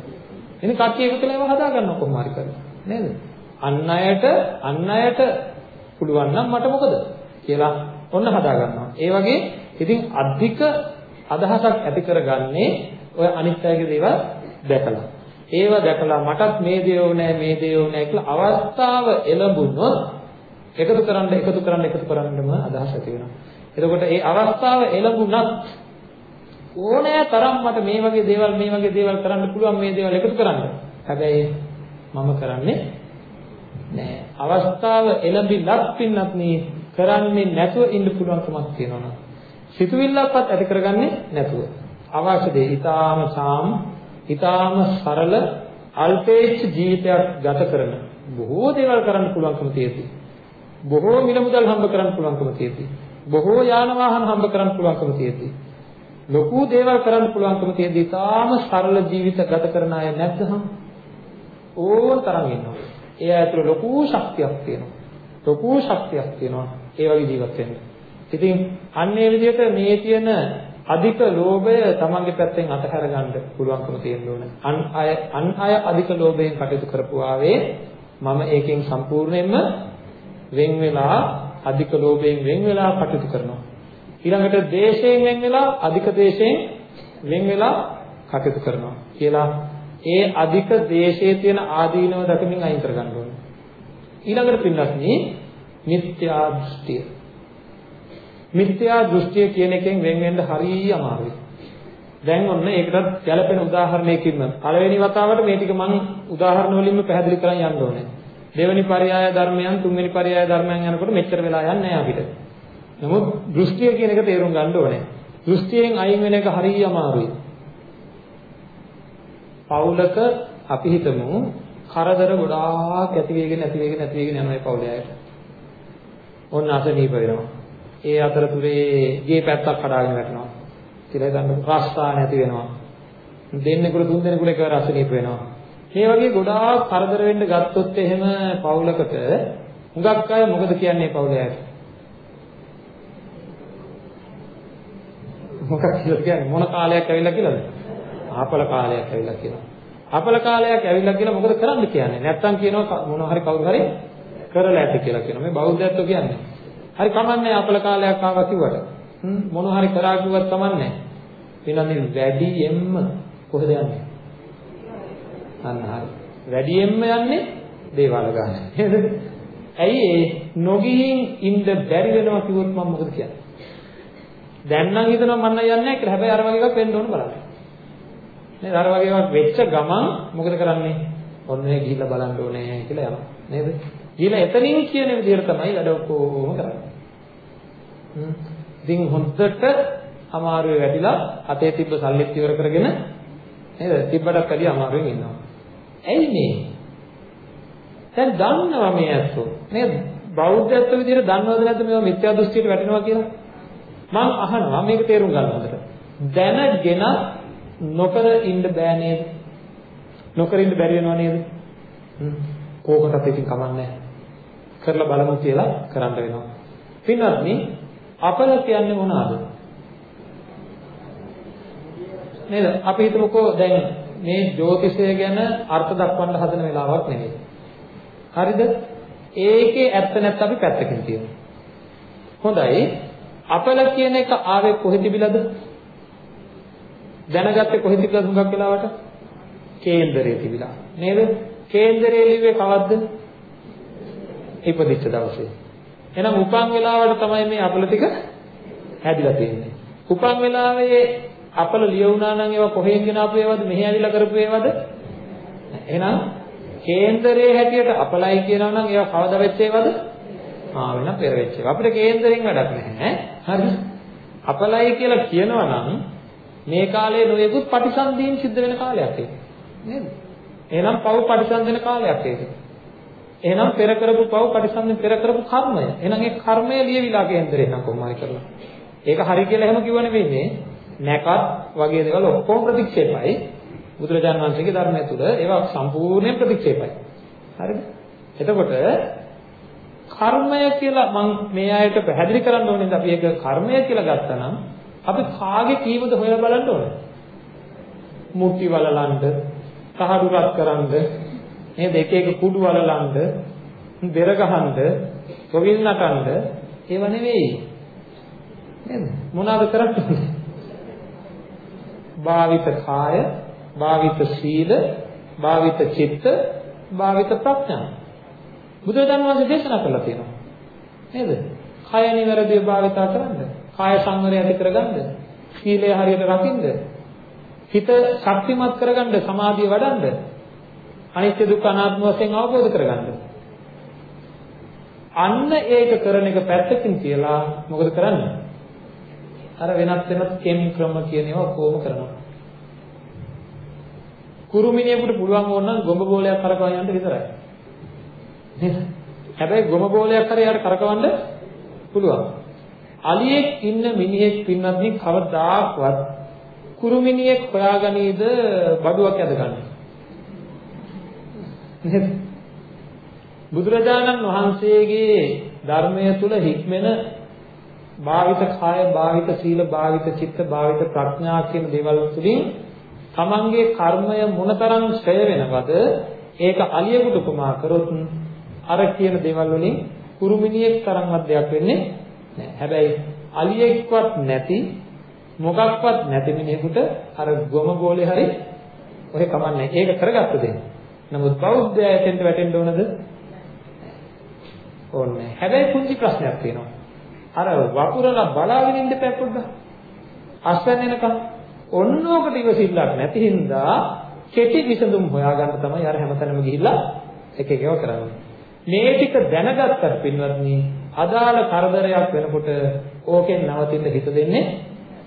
එනේ කට්ටිය එකතු වෙලා ඒව හදා ගන්න කොහොම හරි කරලා. නේද? අන් අයට අන් අයට පුළුවන් නම් මට මොකද කියලා ඔන්න හදා ගන්නවා. ඒ වගේ ඉතින් අධික අදහසක් ඇති කරගන්නේ ඔය අනිත් අයගේ දේවල් දැකලා. ඒව දැකලා මටත් මේ දේ ඕනේ මේ දේ ඕනේ කියලා අවස්ථාව එළඹුණොත් එකතු කරන්න එකතු කරන්න එකතු කරන්නම අදහස් ඇති වෙනවා. එතකොට ඒ අවස්ථාව එළඹුණත් ඕනෑ තරම් මට මේ වගේ දේවල් මේ වගේ දේවල් කරන්න පුළුවන් මේ දේවල් එකතු කරන්න. හැබැයි මම කරන්නේ නෑ. අවස්ථාව එළඹිලත් පින්නත් නේ කරන්නේ නැතුව ඉන්න පුළුවන්කමක් තියෙනවා. සිතුවිල්ලක්වත් ඇති කරගන්නේ නැතුව අවශ්‍ය දේ ඊටාම සාම් ඊටාම සරල අල්පේච්ඡ ජීවිතයක් ගත කරන බොහෝ දේවල් කරන්න පුළුවන්කම තියෙති. බොහෝ මිල මුදල් හම්බ කරන්න පුළුවන්කම තියෙති. බොහෝ යාන වාහන හම්බ කරන්න පුළුවන්කම තියෙති. ලොකු දේවල් කරන්න පුළුවන්කම තියෙද්දි තාම සරල ජීවිත ගත කරන අය නැත්නම් ඕන තරම් ඉන්නවා. ඒ ඇතුළේ ලොකු ශක්තියක් තියෙනවා. ලොකු ශක්තියක් තියෙනවා ඒ වගේ ජීවත් වෙන්න. ඉතින් අන්න ඒ විදිහට මේ තියෙන අධික ලෝභය තමන්ගේ පැත්තෙන් අතහැර ගන්න පුළුවන්කම තියෙන්න ඕන. අන් අය අන් අය අධික ලෝභයෙන් කටයුතු කරපුවාවේ මම ඒකෙන් සම්පූර්ණයෙන්ම වෙන් වෙලා අධික ලෝභයෙන් වෙන් වෙලා කටයුතු කරනවා. ඊළඟට දේශයෙන් වෙන් වෙලා අධික දේශයෙන් වෙන් වෙලා කටයුතු කරනවා කියලා ඒ අධික දේශයේ තියෙන ආදීනව දකමින් අයින් කරගන්න ඕනේ. ඊළඟට පින්වත්නි මිත්‍යා දෘෂ්ටිය. මිත්‍යා දෘෂ්ටිය කියන එකෙන් වෙන් වෙන්න හරිය අමාරුයි. දැන් ඔන්න ඒකටත් ගැළපෙන උදාහරණයකින්ම පළවෙනි වතාවට මේ ටික මම උදාහරණ වලින්ම පැහැදිලි කරන් යන්න ඕනේ. දෙවෙනි පරයය ධර්මයන් තුන්වෙනි පරයය ධර්මයන් යනකොට මෙච්චර වෙලා යන්නේ නැහැ අපිට. නමුත් දෘෂ්ටිය කියන එක තේරුම් ගන්න ඕනේ. දෘෂ්ටියෙන් අයින් වෙන එක හරිය අමාරුයි. පවුලක අපි හිතමු කරදර ගොඩාක් ඇති වෙගෙන ඇති වෙගෙන ඇති වෙගෙන යනවා ඒ පවුලේ අයට. ඔන්න අසනීප වෙනවා. ඒ අතරතුරේ ගේ පැත්තක් කඩාගෙන වැටෙනවා. කියලා ගන්න රස්සා නැති වෙනවා. දෙන්නෙකුට තුන් දෙනෙකුට එකවර අසනීප වෙනවා. මේ වගේ ගොඩාක් කරදර වෙන්න ගත්තොත් එහෙම පවුලකට හුඟක් අය මොකද කියන්නේ පවුලේ අයට? මොකක් කියලා කියන්නේ මොන කාලයක් ඇවිල්ලා කියලාද? ආපල කාලයක් ඇවිල්ලා කියලා. ආපල කාලයක් ඇවිල්ලා කියලා මොකද කරන්න කියන්නේ? නැත්තම් කියනවා මොන හරි කවුරු හරි කරලා ඇති කියලා කියනවා. මේ බෞද්ධත්ව කියන්නේ. හරි කමන්නේ ආපල කාලයක් ආවා කිව්වට. මොන හරි කරා කිව්වත් කමන්නේ. ඊළඟින් වැඩියෙන්ම කොහෙද යන්නේ? අන්න හරි. වැඩියෙන්ම යන්නේ දේවාල ගන්න. නේද? ඇයි ඒ නොගිහින් ඉන්න බැරි වෙනවා කිව්වොත් මම මොකද කියන්නේ? දැන් නම් හිතනවා මම යන්නේ නැහැ කියලා. හැබැයි අර වගේ එකක් වෙන්න ඕන බලන්න. නේද? අර වගේ එකක් වෙච්ච ගමන් මොකද කරන්නේ? ඔන්න ඒ ගිහිල්ලා බලන්න ඕනේ කියලා යනවා. නේද? ගිහිල්ලා එතනින් කියන විදිහට තමයි වැඩ ඔක්කොම කරන්නේ. හ්ම්. ඉතින් හොඳට අමාරුවේ වැටිලා අතේ තිබ්බ සල්ලිත් ඉවර කරගෙන නේද? තිබ්බටත් වැඩි අමාරුවෙන් ඉන්නවා. ඇයි මේ? දැන් දන්නවා මේ ඇත්තෝ නේද? බෞද්ධත්ව විදිහට දන්නවද නැද්ද මේවා මිත්‍යා දෘෂ්ටියට වැටෙනවා කියලා? මම අහනවා මේක තේරුම් ගන්න හොඳට. දැනගෙන නොකර ඉන්න බෑ නේද? නොකර ඉන්න බැරි වෙනව නේද? කෝකටත් ඉතින් කමන්නේ කරලා බලමු කියලා කරන්න වෙනවා. පින්වත්නි අපල කියන්නේ මොනවාද? නේද? අපි හිතමුකෝ දැන් මේ ජ්‍යොතිෂය ගැන අර්ථ දක්වන්න හදන වෙලාවක් නෙමෙයි. හරිද? ඒකේ ඇත්ත නැත්නම් අපි පැත්තකින් තියමු. හොඳයි. අපල කියන එක ආවේ කොහෙ තිබිලාද? දැනගත්තේ කොහෙ තිබිලාද හුඟක් වෙලාවට? කේන්දරයේ තිබිලා. නේද? කේන්දරයේ ලිව්වේ කවද්ද? ඉපදිච්ච දවසේ. එහෙනම් උපන් වෙලාවට තමයි මේ අපල ටික හැදිලා තියෙන්නේ. උපන් වෙලාවේ අපල ලියුණා නම් ඒවා කොහෙන් ගෙන ආපු ඒවාද මෙහි ඇවිල්ලා කරපු ඒවාද? එහෙනම් කේන්දරයේ හැටියට අපලයි කියනවා නම් ඒවා කවදා වෙච්ච ඒවාද? ආ වෙන පෙර වෙච්ච ඒවා. අපිට කේන්දරෙන් වැඩක් නැහැ. හරි. අපලයි කියලා කියනවා නම් මේ කාලේ නොයෙකුත් පටිසන්ධීන් සිද්ධ වෙන කාලයක් ඒක. නේද? එහෙනම් පව් පටිසන්ධන කාලයක් ඒක. එහෙනම් පෙර කරපු පව් පටිසන්ධන පෙර කරපු කර්මය. එහෙනම් ඒ කර්මය ලියවිලා කේන්දරේ නම් කොහොම හරි කරලා. ඒක හරි කියලා එහෙම කිව්ව නෙවෙයි මේ. නැකත් වගේ දේවල් ඔක්කොම ප්‍රතික්ෂේපයි. බුදුරජාණන් වහන්සේගේ ධර්මය තුල ඒවා සම්පූර්ණයෙන් ප්‍රතික්ෂේපයි. හරිද? එතකොට කර්මය කියලා මම මේ අයට පැහැදිලි කරන්න ඕනේ අපි ඒක කර්මය කියලා ගත්තා නම් අපි කාගේ කීවද හොයලා බලන්න ඕනේ. මුට්ටි වලලන්න, කහඩු රත් කරන්න, නේද එක එක කුඩු වලලන්න, බෙර ගහන්න, තොවිල් නටන්න ඒව නෙවෙයි. නේද? මොනවාද කරන්නේ? භාවිත කාය, භාවිත සීල, භාවිත චිත්ත, භාවිත ප්‍රඥා. බුදුරජාණන් වහන්සේ දේශනා කළා තියෙනවා. නේද? කය නිවැරදිව භාවිතා කරන්න, කාය සංවරය ඇති කරගන්න, සීලය හරියට රකින්න, හිත ශක්තිමත් කරගන්න, සමාධිය වඩන්න, අනිත්‍ය දුක්ඛ අනාත්ම වශයෙන් අවබෝධ කරගන්න. අන්න ඒක කරන එක පැත්තකින් කියලා මොකද කරන්නේ? අර වෙනත් වෙනත් කෙම් ක්‍රම කියන ඒවා කොහොම කරනවා. කුරුමිනියෙකුට පුළුවන් ඕනනම් ගොඹ බෝලයක් කරකවන්න යන්න විතරයි. නේද? හැබැයි ගොම බෝලයක් හරි යාට කරකවන්න පුළුවන්. අලියෙක් ඉන්න මිනිහෙක් පින්නත් මේ කවදාක්වත් කුරුමිනියෙක් හොයාගනීද බඩුවක් ඇදගන්නේ. නේද? බුදුරජාණන් වහන්සේගේ ධර්මය තුල හික්මෙන භාවිත කාය භාවිත සීල භාවිත චිත්ත භාවිත ප්‍රඥා කියන දේවල් තුලින් තමන්ගේ කර්මය මොනතරම් ශ්‍රය වෙනවද ඒක අලියෙකුට උපමා කරොත් අර කියන දේවල් වලින් කුරුමිනියෙක් තරම්වත් දෙයක් වෙන්නේ නැහැ. හැබැයි අලියෙක්වත් නැති මොකක්වත් නැති මිනිහෙකුට අර ගොම ගෝලේ හරි ඔය කමන්නේ. ඒක කරගත්ත දෙයක්. නමුත් බෞද්ධය එතෙන්ට වැටෙන්න ඕනද? ඕනේ. හැබැයි පුංචි ප්‍රශ්නයක් තියෙනවා. අර වපුරලා බලාගෙන ඉන්න බෑ පොඩ්ඩක්. අස්වැන්න එනකම් ඔන්නෝකට ඉවසිල්ලක් නැති හින්දා කෙටි විසඳුම් හොයාගන්න තමයි අර හැමතැනම ගිහිල්ලා එක එකව කරන්නේ. මේ ටික දැනගත්තට පින්වත්නි අදාළ කරදරයක් වෙනකොට ඕකෙන් නවතින්න හිත දෙන්නේ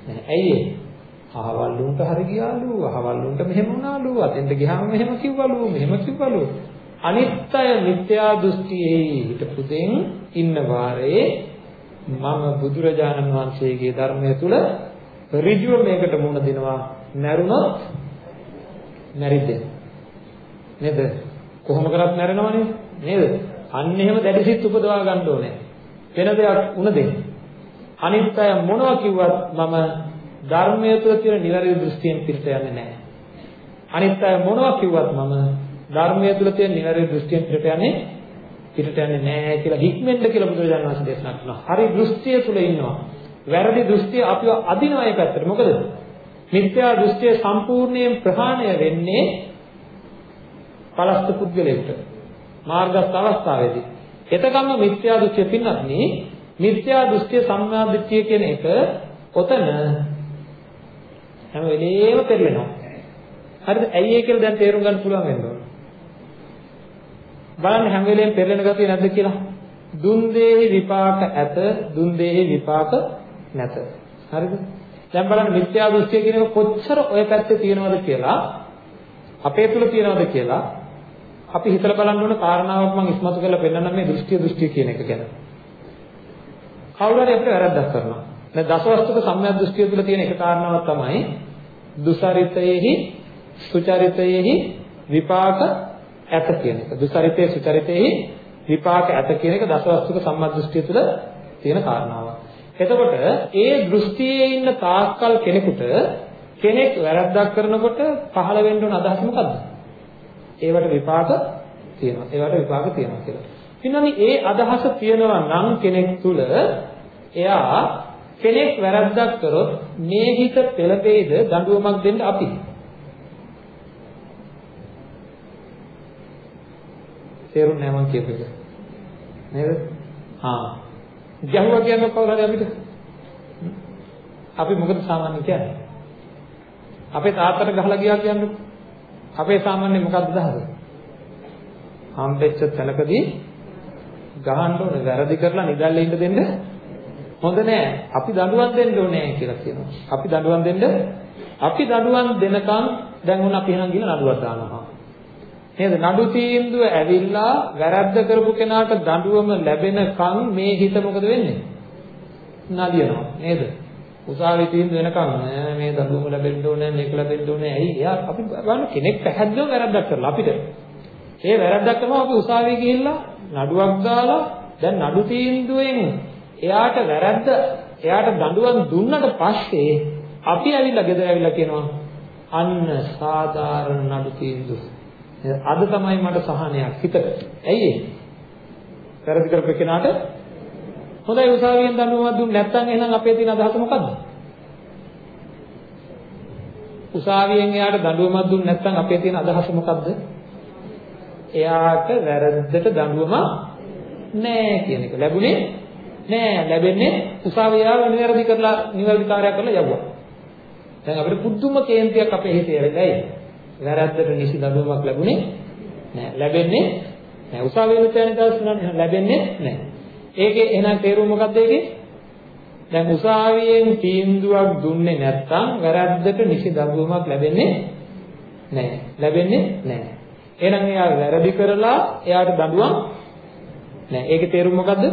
නැහැ. ඇයි ඒ? අහවල්ලුන්ට හරි ගියාලු, අහවල්ලුන්ට මෙහෙම වුණාලු, අතෙන්ට ගියාම මෙහෙම කිව්වලු, මෙහෙම කිව්වලු. අනිත්‍ය මිත්‍යා දෘෂ්ටියේ හිටපු දෙන් ඉන්න වාරේ මම බුදුරජාණන් වහන්සේගේ ධර්මය තුල ඍජුව මේකට මුහුණ දෙනවා. නැරුණොත් මැරිද? නේද? කොහොම කරත් මැරෙනවනේ. නේද? අන්න එහෙම දැඩිසිත උපදවා ගන්න ඕනේ. වෙන දෙයක් උන දෙන්න. අනිත් අය මොනවා කිව්වත් මම ධර්මයේ තුල තියෙන නිවැරදි දෘෂ්ටියෙන් පිට යන්නේ නැහැ. අනිත් අය මොනවා කිව්වත් මම ධර්මයේ තුල තියෙන නිවැරදි දෘෂ්ටියෙන් පිට යන්නේ පිටට යන්නේ නැහැ කියලා හික්මෙන්ද කියලා බුදුරජාණන් වහන්සේ දේශනා කරනවා. හරි දෘෂ්ටිය තුල ඉන්නවා. වැරදි දෘෂ්ටිය අපිව අදිනවා ඒ පැත්තට. මොකද? මිත්‍යා දෘෂ්ටිය සම්පූර්ණයෙන් ප්‍රහාණය වෙන්නේ පලස්ත පුද්ගලයෙකුට. මාර්ගස්ත අවස්ථාවේදී. එතකම්ම මිත්‍යා දෘෂ්ටිය පින්නත් නේ මිත්‍යා දෘෂ්ටිය සම්මා දෘෂ්ටිය කියන එක ඔතන හැම වෙලේම පෙරලෙනවා. හරිද? ඇයි ඒ කියලා දැන් තේරුම් ගන්න පුළුවන් වෙන්න ඕන. බලන්න හැම වෙලේම පෙරලෙන ගතිය නැද්ද කියලා. දුන් දේහි විපාක ඇත, දුන් දේහි විපාක නැත. හරිද? දැන් බලන්න මිත්‍යා දෘෂ්ටිය කියන එක කොච්චර ඔය පැත්තේ තියෙනවද කියලා අපේ තුල තියෙනවද කියලා අපි හිතලා බලන්න ඕන කාරණාවක් මම ඉස්මතු කරලා පෙන්නන්න මේ දෘෂ්ටි දෘෂ්ටි කියන එක ගැන. කවුරු හරි අපිට වැරද්දක් කරනවා. දැන් දසවස්තුක සම්‍යක් දෘෂ්ටිය තුළ තියෙන එක කාරණාවක් තමයි දුසරිතයේහි සුචරිතයේහි විපාක ඇත කියන එක. දුසරිතයේ සුචරිතයේහි විපාක ඇත කියන එක දසවස්තුක සම්‍යක් දෘෂ්ටිය තුළ තියෙන කාරණාවක්. එතකොට ඒ දෘෂ්ටියේ ඉන්න තාක්කල් කෙනෙකුට කෙනෙක් වැරද්දක් කරනකොට පහළ වෙන්න ඕන අදහස මොකද්ද? ඒවට විපාක තියෙනවා. ඒවට විපාක තියෙනවා කියලා. ඉන්නනි ඒ අදහස තියෙනවා නම් කෙනෙක් තුල එයා කෙනෙක් වැරද්දක් කරොත් මේ හිත පෙළපෙයිද දඬුවමක් දෙන්න අපි. තේරුම් නැහැ මං කියපු එක. නේද? හා. ගැහුවා කියන්නේ කවුරු හරි අපිට? අපි මොකද සාමාන්‍යයෙන් කියන්නේ? අපේ තාත්තට ගහලා ගියා කියන්නේ අපේ සාමාන්‍ය මොකක්ද දහස? හම්බෙච්ච තැනකදී ගහන්න ඕනේ වැරදි කරලා නිදල්ලේ ඉන්න දෙන්න හොඳ නෑ. අපි දඬුවම් දෙන්න ඕනේ කියලා කියනවා. අපි දඬුවම් දෙන්න අපි දඬුවම් දෙනකන් දැන් උන් අපි එහෙනම් ගිහලා නඩුවක් දානවා. නේද? නඩු තීන්දුව ඇවිල්ලා වැරද්ද කරපු කෙනාට දඬුවම ලැබෙනකන් මේ හිත මොකද වෙන්නේ? නදියනවා. නේද? උසාවියේ තීන්දුව වෙනකන් නෑ මේ දඬුවම ලැබෙන්න ඕනේ මේක ලැබෙන්න ඕනේ ඇයි එයා අපි බලන්න කෙනෙක් පැහැදිලිව වැරද්දක් කරලා අපිට ඒ වැරද්දක් කරනවා අපි උසාවියේ ගිහිල්ලා නඩුවක් දාලා දැන් නඩු තීන්දුවෙන් එයාට වැරද්ද එයාට දඬුවම් දුන්නට පස්සේ අපි ඇවිල්ලා ගෙදර ඇවිල්ලා කියනවා අන්න සාධාරණ නඩු තීන්දුව අද තමයි මට සහනයක් හිතට ඇයි ඒ වැරදි කරපු කෙනාට හොඳයි උසාවියෙන් දඬුවමක් දුන්නේ නැත්නම් එහෙනම් අපේ තියෙන අදහස මොකද්ද? උසාවියෙන් එයාට දඬුවමක් දුන්නේ නැත්නම් අපේ තියෙන අදහස මොකද්ද? එයාට වැරද්දට දඬුවම නෑ කියන එක. ලැබුණේ නෑ ලැබෙන්නේ උසාවිය ආව නිවැරදි කරලා නිවැරදි කාර්යයක් කරලා යවුවා. දැන් අපිට පුදුම කේන්තියක් අපේ හිතේ ඇවිල්ලා එයි. වැරද්දට නිසි දඬුවමක් ලැබුණේ නෑ. ලැබෙන්නේ නෑ. උසාවියෙන් තැන දවස් ලැබෙන්නේ නෑ. ඒකේ එහෙනම් තේරුම මොකක්ද ඒකේ? දැන් උසාවියෙන් තීන්දුවක් දුන්නේ නැත්නම් වැරද්දට නිසි දඬුවමක් ලැබෙන්නේ නැහැ. ලැබෙන්නේ නැහැ. එහෙනම් එයා වැරදි කරලා එයාට දඬුවම් නැහැ. ඒකේ තේරුම මොකද්ද?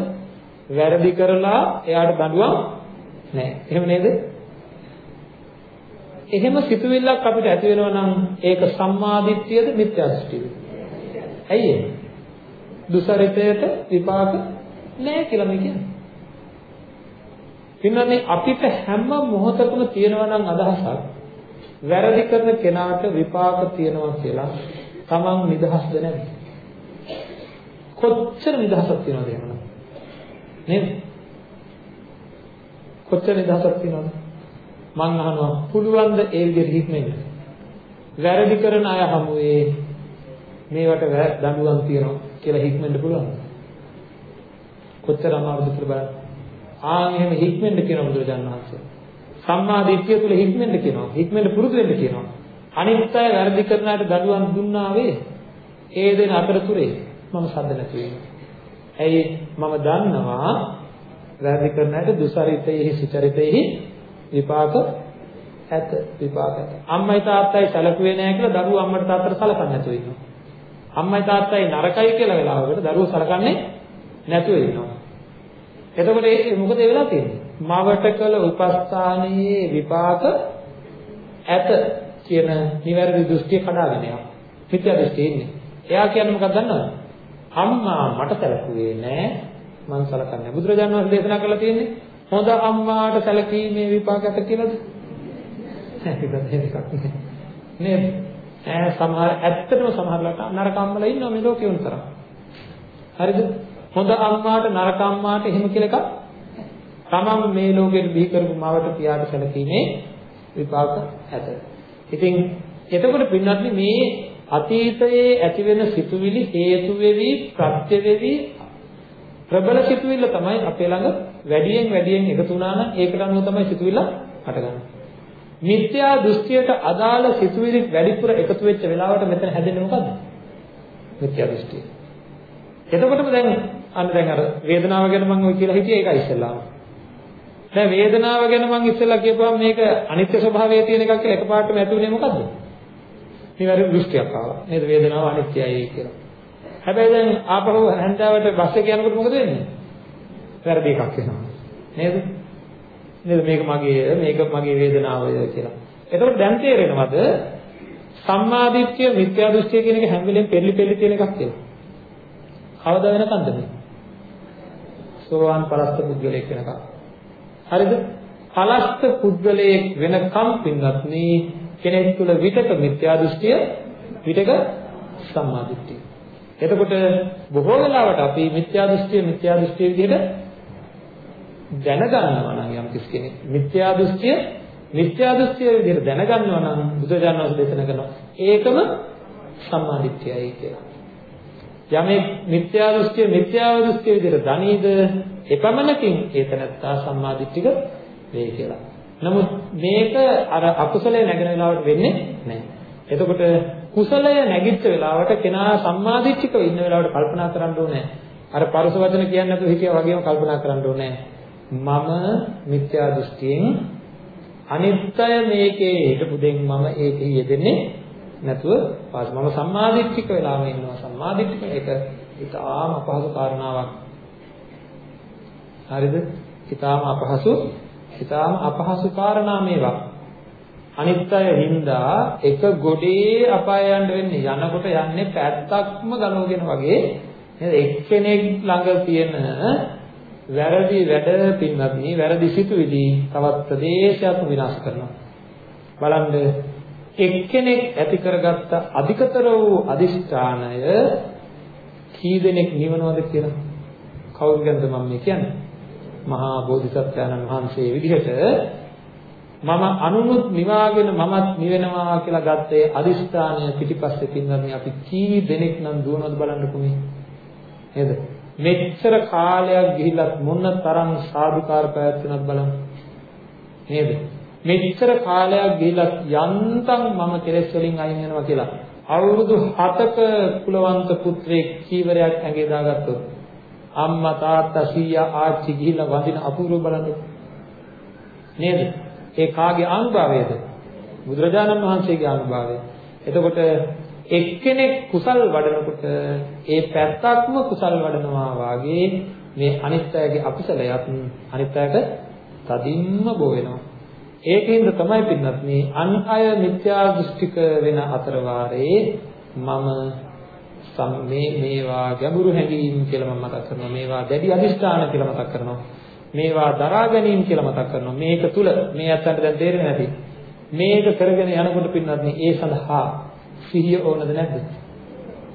වැරදි කරලා එයාට දඬුවම් නැහැ. එහෙම නේද? එහෙම සිතුවිල්ලක් අපිට ඇති වෙනවා නම් ඒක සම්මාදිට්ඨියද මිත්‍යා දෘෂ්ටියද? ඇයි ඒ? දුසරිතයට විපාක නැහැ කියලා මේ කියන්නේ. පින්නන්නේ අපිට හැම මොහොතකම තියෙනවා නම් අදහසක් වැරදි කරන කෙනාට විපාක තියෙනවා කියලා තමන් නිදහස්ද නැද්ද? කොච්චර නිදහසක් තියෙනවද එහෙමනම්? නේද? කොච්චර නිදහසක් තියෙනවද? මං අහනවා පුළුවන් ද ඒ විදිහට හික්මෙන්න? වැරදි කරන අය හමුවේ මේවට දඬුවම් තියනවා කියලා හික්මෙන්න පුළුවන්ද? කොච්චර අමාරුද කියලා බලන්න. ආන් එහෙම හික්මෙන්න කියන බුදුරජාණන් වහන්සේ. සම්මා දිට්ඨිය තුල හික්මෙන්න කියනවා. හික්මෙන්න පුරුදු වෙන්න කියනවා. අනිත් අය වැරදි කරන අයට දඬුවම් දුන්නා වේ. ඒ දෙන අතරතුරේ මම සද්ද නැති වෙනවා. ඇයි මම දන්නවා වැරදි කරන අයට දුසරිතෙහි සුචරිතෙහි විපාක ඇත විපාක ඇත. අම්මයි තාත්තයි සැලකුවේ නැහැ කියලා දරුවෝ අම්මට තාත්තට සලකන්නේ නැතුව ඉන්නවා. අම්මයි තාත්තයි නරකයි කියලා වෙලාවකට දරුවෝ සලකන්නේ නැතුව ඉන්නවා. එතකොට ඒ මොකද ඒ වෙලා තියෙන්නේ? මවට කළ උපස්ථානයේ විපාක ඇත කියන නිවැරදි දෘෂ්ටිය කඩාගෙන යනවා. මිත්‍යා දෘෂ්ටිය ඉන්නේ. එයා කියන්නේ මොකක්ද දන්නවද? අම්මා මට සැලකුවේ නෑ මං සලකන්නේ. බුදුරජාණන් වහන්සේ දේශනා කළා තියෙන්නේ හොඳ අම්මාට සැලකීමේ විපාක ඇත කියලාද? නේද? ඈ සමහර ඇත්තටම සමහරලාට නරක අම්මලා ඉන්නවා මේ ලෝකේ උන්තර. හරිද? හොඳ අම්මාට නරක අම්මාට එහෙම කියලා එකක් තමන් මේ ලෝකෙට බිහි කරපු මවට පියාට සැලකීමේ විපාක ඇත. ඉතින් එතකොට පින්වත්නි මේ අතීතයේ ඇතිවෙන සිතුවිලි හේතු වෙවි ප්‍රත්‍ය වෙවි ප්‍රබල සිතුවිල්ල තමයි අපේ ළඟ වැඩියෙන් වැඩියෙන් එකතු වුණා නම් ඒකට අනුව තමයි සිතුවිල්ල හටගන්නේ. මිත්‍යා දෘෂ්ටියට අදාළ සිතුවිලි වැඩිපුර එකතු වෙච්ච වෙලාවට මෙතන හැදෙන්නේ මොකද්ද? මිත්‍යා දෘෂ්ටිය. එතකොටම දැන් අන්න දැන් අර වේදනාව ගැන මම ඔය කියලා හිතියේ ඒකයි ඉස්සෙල්ලාම. දැන් වේදනාව ගැන මම ඉස්සෙල්ලා කියපුවම මේක අනිත්‍ය ස්වභාවය තියෙන එකක් කියලා එකපාරටම ඇතුලේ මොකද්ද? නිවැරදි දෘෂ්ටියක් ආවා. නේද වේදනාව අනිත්‍යයි කියලා. හැබැයි දැන් ආපහු හැන්දාවට බස් එක යනකොට මොකද වෙන්නේ? වැරදි එකක් වෙනවා. නේද? නේද මේක මගේ මේක මගේ වේදනාවය කියලා. එතකොට දැන් තේරෙනවද සම්මාදිට්ඨිය මිත්‍යා දෘෂ්ටිය කියන එක හැම වෙලෙම පෙරලි පෙරලි තියෙන එකක් කියලා. කවදා වෙනකන්ද මේ? සෝවාන් පරස්ත පුද්ගලයෙක් වෙනකම්. හරිද? පලස්ත පුද්ගලයෙක් වෙනකම් පින්වත්නි කෙනෙක් තුළ විතක මිත්‍යා දෘෂ්ටිය විතක සම්මා දෘෂ්ටිය. එතකොට බොහෝ වෙලාවට අපි මිත්‍යා දෘෂ්ටිය මිත්‍යා දෘෂ්ටිය විදිහට දැනගන්නවා නම් යම් කෙනෙක් මිත්‍යා දෘෂ්ටිය මිත්‍යා දෘෂ්ටිය විදිහට දැනගන්නවා නම් බුදුරජාණන් වහන්සේ දේශනා කරනවා ඒකම සම්මා දිට්ඨියයි කියලා. යමෙක් මිත්‍යා දෘෂ්ටිය මිත්‍යා දෘෂ්ටිය විදිහට දනීද එපමණකින් ඒතනත්තා සම්මාදිට්ඨික වේ කියලා. නමුත් මේක අර අකුසලයේ නැගෙන වෙලාවට වෙන්නේ නැහැ. එතකොට කුසලය නැගිච්ච වෙලාවට කෙනා සම්මාදිට්ඨිකව ඉන්න වෙලාවට කල්පනා කරන්න ඕනේ. අර පරස වචන කියන්නේ නැතුව හිතියා වගේම කල්පනා කරන්න ඕනේ. මම මිත්‍යා දෘෂ්ටියෙන් අනිත්‍ය මේකේ හිටපු දෙන් මම ඒකේ යෙදෙන්නේ නැතුව පාස් මම සම්මාදිට්ඨික වෙලාම ඉන්නවා. සම්මාදිට්ඨික ඒක ඉතාම අපහසු කාරණාවක්. හරිද? ඊටාම අපහසු ඊටාම අපහසු කාරණා මේවා. අනිත්‍ය හින්දා එක ගොඩේ අපාය යන්න වෙන්නේ. යනකොට යන්නේ පැත්තක්ම ගලවගෙන වගේ. නේද? එක්කෙනෙක් ළඟ තියෙන වැරදි වැඩ පින්වත්නි වැරදි සිතුවිලි තවත් ප්‍රදේශයක් විනාශ කරනවා. බලන්න එක්කෙනෙක් ඇති කරගත්ත අධිකතර වූ අදිෂ්ඨානය කී දෙනෙක් නිවනවද කියලා? කවුරු ගැනද මම කියන්නේ? මහා බෝධිසත්වයන්න් වහන්සේ විදිහට මම අනුනුත් නිවාගෙන මමත් නිවෙනවා කියලා ගත්තේ අදිස්ථානය පිටිපස්සේ පින්වත්නි අපි කී දෙනෙක් නම් දුවනවද බලන්නකෝ මේ? නේද? මෙච්චර කාලයක් ගිහිල්ලත් මොන තරම් සාදුකාර පැවැත්වෙනවද බලන්න. නේද? මෙච්චර කාලයක් ගිහිල්ලත් යන්තම් මම කෙලෙස් වලින් අයින් වෙනවා කියලා. අවුරුදු 7ක කුලවන්ත පුත්‍රයෙක් කීවරයක් ඇඟේ දාගත්තොත් අම්මා තාත්තා සීයා ආච්චි ගිහිල්ලා වඳින අපූර්ව බලන්න නේද? ඒ කාගේ අනුභවයේද? බුදුරජාණන් වහන්සේගේ අනුභවය. එතකොට එක්කෙනෙක් කුසල් වඩනකොට ඒ පැත්තක්ම කුසල් වඩනවා වාගේ මේ අනිත් අයගේ අකුසලයක් අනිත් අයට තදින්ම බෝ වෙනවා. ඒකින්ද තමයි පින්නත් මේ අන් අය මිත්‍යා දෘෂ්ටික වෙන අතර වාරේ මම මේ මේවා ගැඹුරු හැඟීම් කියලා මම මතක් කරනවා. මේවා දැඩි අදිෂ්ඨාන කියලා මතක් කරනවා. මේවා දරා ගැනීම කියලා මතක් කරනවා. මේක තුල මේ අතට දැන් තේරෙන්නේ නැති. මේක කරගෙන යනකොට පින්නත් ඒ සඳහා සිහිය ඕනද නැද්ද?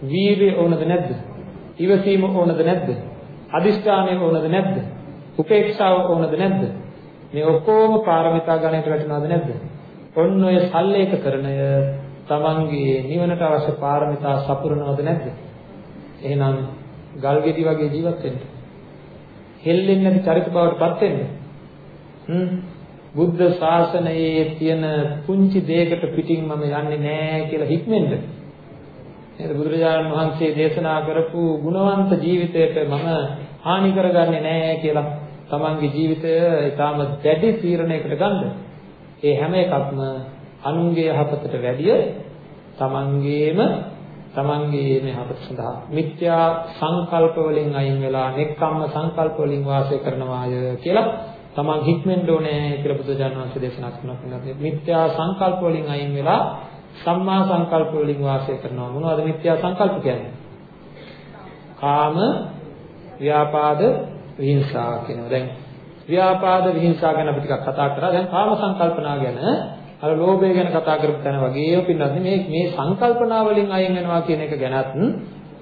වීරිය ඕනද නැද්ද? ඉවසීම ඕනද නැද්ද? අදිෂ්ඨානය ඕනද නැද්ද? උපේක්ෂාව ඕනද නැද්ද? මේ ඔක්කොම පාරමිතා ගණයට වැටෙනවද නැද්ද? ඔන්න ඔය සල්ලේකකරණය තමන්ගේ නිවනට අවශ්‍ය පාරමිතා සපුරනවද නැද්ද? එහෙනම් ගල් ගෙඩි වගේ ජීවත් වෙන්න. හෙල්ලෙන්නේ නැති චරිත බවට පත් වෙන්න. හ්ම් බුද්ධ ශාසනයේ තියෙන පුංචි දෙයකට පිටින් මම යන්නේ නැහැ කියලා හික්මෙන්න. නේද බුදුරජාණන් වහන්සේ දේශනා කරපු ගුණවන්ත ජීවිතයට මම හානි කරගන්නේ නැහැ කියලා තමන්ගේ ජීවිතය ඊටාම දැඩි තීරණයකට ගන්න. ඒ හැම එකක්ම අනුන්ගේ යහපතට වැඩිය තමන්ගේම තමන්ගේම යහපත සඳහා. මිත්‍යා සංකල්ප වලින් අයින් වෙලා නෙක්ඛම්ම සංකල්ප වලින් වාසය කරනවාය කියලා තමන් හික්මෙන්න ඕනේ කියලා බුදුජානක වහන්සේ දේශනා කරනවා මිත්‍යා සංකල්ප වලින් අයින් වෙලා සම්මා සංකල්ප වලින් වාසය කරනවා. මොනවද මිත්‍යා සංකල්ප කියන්නේ? කාම ව්‍යාපාද විහිංසා කියනවා. දැන් ව්‍යාපාද විහිංසා ගැන අපි ටිකක් කතා කරා. දැන් කාම සංකල්පනා ගැන අර ලෝභය ගැන කතා කරපු තැන වගේම පින්නත් මේ මේ සංකල්පනා වලින් අයින් වෙනවා කියන එක ගැනත්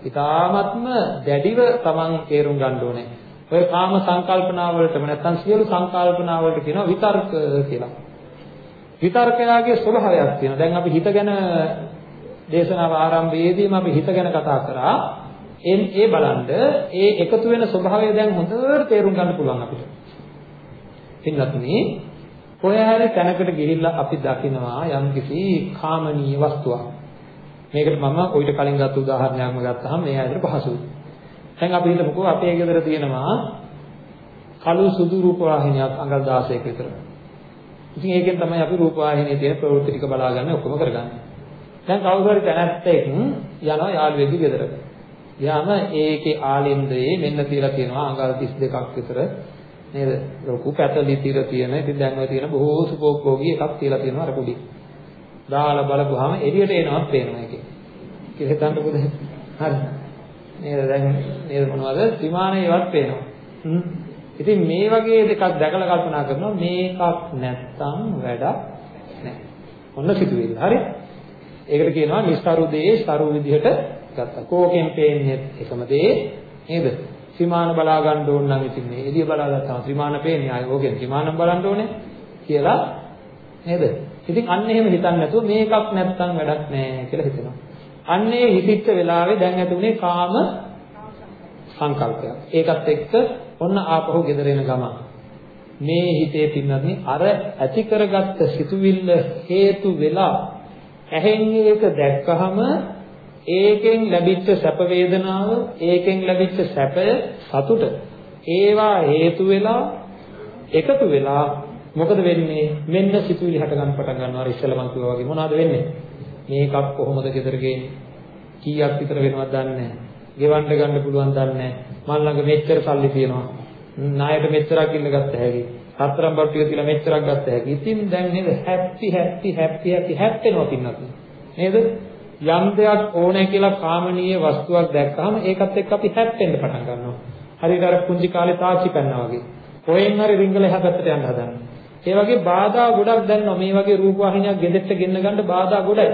ඉතාමත්ම දැඩිව Taman තේරුම් ගන්න ඕනේ. ඔය කාම සංකල්පනා වලටම නැත්තම් සියලු සංකල්පනා වලට කියනවා විතර්ක කියලා. විතර්කයාගේ ස්වභාවයක් තියෙනවා. දැන් අපි හිත ගැන දේශනාව ආරම්භයේදීම අපි හිත ගැන කතා කරා. ඒ ඒ බලන්න ඒ එකතු වෙන ස්වභාවය දැන් හොඳට තේරුම් ගන්න පුළුවන් අපිට. පින්වත්නි කොහේ හරි තැනකට ගිහිල්ලා අපි දකිනවා යම්කිසි කාමනීය වස්තුවක්. මේකට මම ඔයිට කලින් ගත්ත උදාහරණයක්ම ගත්තාම මේ ඇයිද පහසුයි. දැන් අපි හිතමුකෝ අපේ ගෙදර තියෙනවා කළු සුදු රූප වාහිනියක් අඟල් 16ක විතර. ඉතින් ඒකෙන් තමයි අපි රූප වාහිනියේ තියෙන ප්‍රවෘත්ති ටික බලාගන්නේ ඔක්කොම කරගන්නේ. දැන් කවුරු හරි තැනැත්තෙක් යනවා යාළුවෙක්ගේ ගෙදරට. යාම ඒකේ ආලින්දයේ මෙන්න තියලා තියෙනවා අඟල් 32ක් විතර නේද? ලොකු පැතලි තිර තියෙන ඉතින් දැන් ඔය තියෙන බොහෝ සුපෝපභෝගී එකක් තියලා තියෙනවා අර පොඩි. දාලා බලපුවාම එළියට එනවත් පේනවා ඒකේ. කියලා හිතන්න පොද. හරි. නේද දැන් නේද මොනවද? විමානයේවත් පේනවා. හ්ම්. ඉතින් මේ වගේ දෙකක් දැකලා කල්පනා කරනවා මේකක් නැත්තම් වැඩක් නැහැ. ඔන්න සිදුවෙන්නේ. හරි. ඒකට කියනවා නිස්තරු දේ ස්තරු විදිහට ගත්තා. කෝකෙන් පේන්නේ එකම දේ නේද? ත්‍රිමාන බලා ගන්න ඕන නම් ඉතින් මේ එළිය බලා ගත්තාම ත්‍රිමාන පේන්නේ ආයේ ඕකෙන් ත්‍රිමානම් බලන්න ඕනේ කියලා නේද? ඉතින් අන්න එහෙම හිතන්නේ නැතුව මේකක් නැත්තම් වැඩක් නැහැ කියලා හිතෙනවා. අන්නේ හිතිච්ච වෙලාවේ දැන් ඇතුනේ කාම සංකල්පයක්. ඒකත් එක්ක ඔන්න ආපහු ගෙදර එන ගමන් මේ හිතේ පින්නන්නේ අර ඇති කරගත්ත සිතුවිල්ල හේතු වෙලා ඇහෙන් ඒක දැක්කහම ඒකෙන් ලැබිච්ච සැප වේදනාව, ඒකෙන් ලැබිච්ච සැපය, සතුට ඒවා හේතු වෙලා එකතු වෙලා මොකද වෙන්නේ? මෙන්න සිතුවිලි හට ගන්න පටන් ගන්නවා. අර ඉස්සෙල්ලා මම කිව්වා වගේ මොනවද වෙන්නේ? මේකක් කොහොමද ගෙදර ගේන්නේ? කීයක් විතර වෙනවද දන්නේ නැහැ. ගෙවන්න ගන්න පුළුවන් දන්නේ නැහැ. මල් ළඟ මෙච්චර සල්ලි තියෙනවා. ණයට මෙච්චරක් ඉල්ල ගත්ත හැකි. හතරම් බට්ටු ටික තියලා මෙච්චරක් ගත්ත හැකි. ඉතින් දැන් නේද හැප්පි හැප්පි හැප්පි හැප්පි හැප්පෙනවා පින්නත්. නේද? යම් දෙයක් ඕනේ කියලා කාමනීය වස්තුවක් දැක්කහම ඒකත් එක්ක අපි හැප්පෙන්න පටන් ගන්නවා. හරියට අර පුංචි කාලේ තාච්චි පැන්නා වගේ. කොහෙන් හරි රිංගල එහා පැත්තට යන්න හදනවා. ඒ වගේ බාධා ගොඩක් දැන්නවා. මේ වගේ රූපවාහිනියක් ගෙදෙට්ට ගෙන්න ගන්න බාධා ගොඩයි.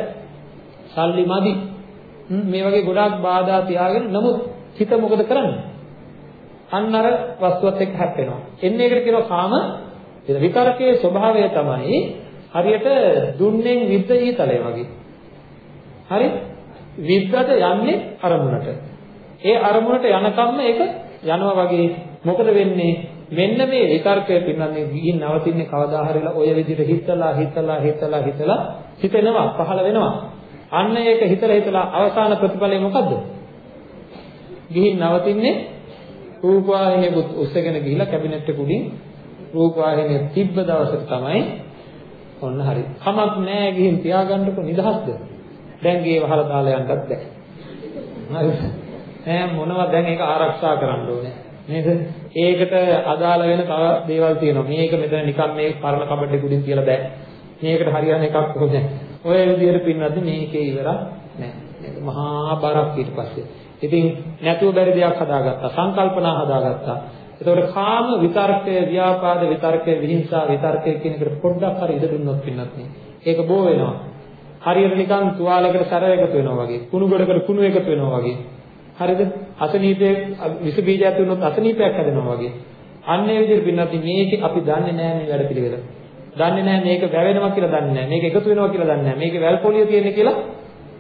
සල්ලි මදි. මේ වගේ ගොඩක් බාධා තියාගෙන නමුත් හිත මොකද කරන්නේ? අන්න අර වස්තුවත් එක්ක හැප්පෙනවා. එන්නේ ඒකට කියනවා කාම විතරකයේ ස්වභාවය තමයි හරියට දුන්නෙන් විද්ද ඊතලය වගේ. හරි? විද්ගත යන්නේ අරමුණට. ඒ අරමුණට යනකම්ම ඒක යනවා වගේ මොකද වෙන්නේ? මෙන්න මේ විතර්කය පින්නන්නේ ගිහින් නවතින්නේ කවදා හරිලා ඔය විදිහට හිතලා හිතලා හිතලා හිතලා හිතෙනවා පහළ වෙනවා. අන්න ඒක හිතලා හිතලා අවසාන ප්‍රතිඵලය මොකද්ද? ගිහින් නවතින්නේ රූපවාහිනිය උස්සගෙන ගිහිලා කැබිනට් එක උඩින් රූපවාහිනිය තිබ්බ දවසට තමයි ඔන්න හරි. කමක් නැහැ ගිහින් තියාගන්නකො නිදහස්ද? දැන් ගේ වහලා දාලා යන්නත් බෑ. හරිද? ඈ මොනවද දැන් ඒක ආරක්ෂා කරන්න ඕනේ. නේද? ඒකට අදාළ වෙන තව දේවල් තියෙනවා. මේක මෙතන නිකන් මේ පරණ කබඩේ කුඩින් කියලා බෑ. මේකට හරියන එකක් ඕනේ. ඔය විදිහට පින්නද්දි මේකේ ඉවරක් නෑ. නේද? මහා බරක් ඊට පස්සේ. ඉතින් නැතුව බැරි දෙයක් හදාගත්තා. සංකල්පනා හදාගත්තා. එතකොට කාම විතර්කය, ව්‍යාපාද විතර්කය, විහිංසා විතර්කය කියන එකට පොඩ්ඩක් හරි ඉඩ දුන්නොත් පින්නත් නේ. ඒක බෝ වෙනවා. හරියට නිකන් තුවාලයකට සැර එකතු වෙනවා වගේ. කුණු ගොඩකට කුණු එකතු වෙනවා වගේ. හරිද? අසනීපයේ විස බීජ ඇති වුණොත් අසනීපයක් හැදෙනවා වගේ. අන්න ඒ විදිහට පින්නත් මේක අපි දන්නේ නැහැ මේ වැඩ පිළිවෙල. දන්නේ නැහැ මේක වැවෙනවා කියලා දන්නේ නැහැ. මේක එකතු වෙනවා කියලා දන්නේ නැහැ. මේකේ වැල් පොලිය තියෙන්නේ කියලා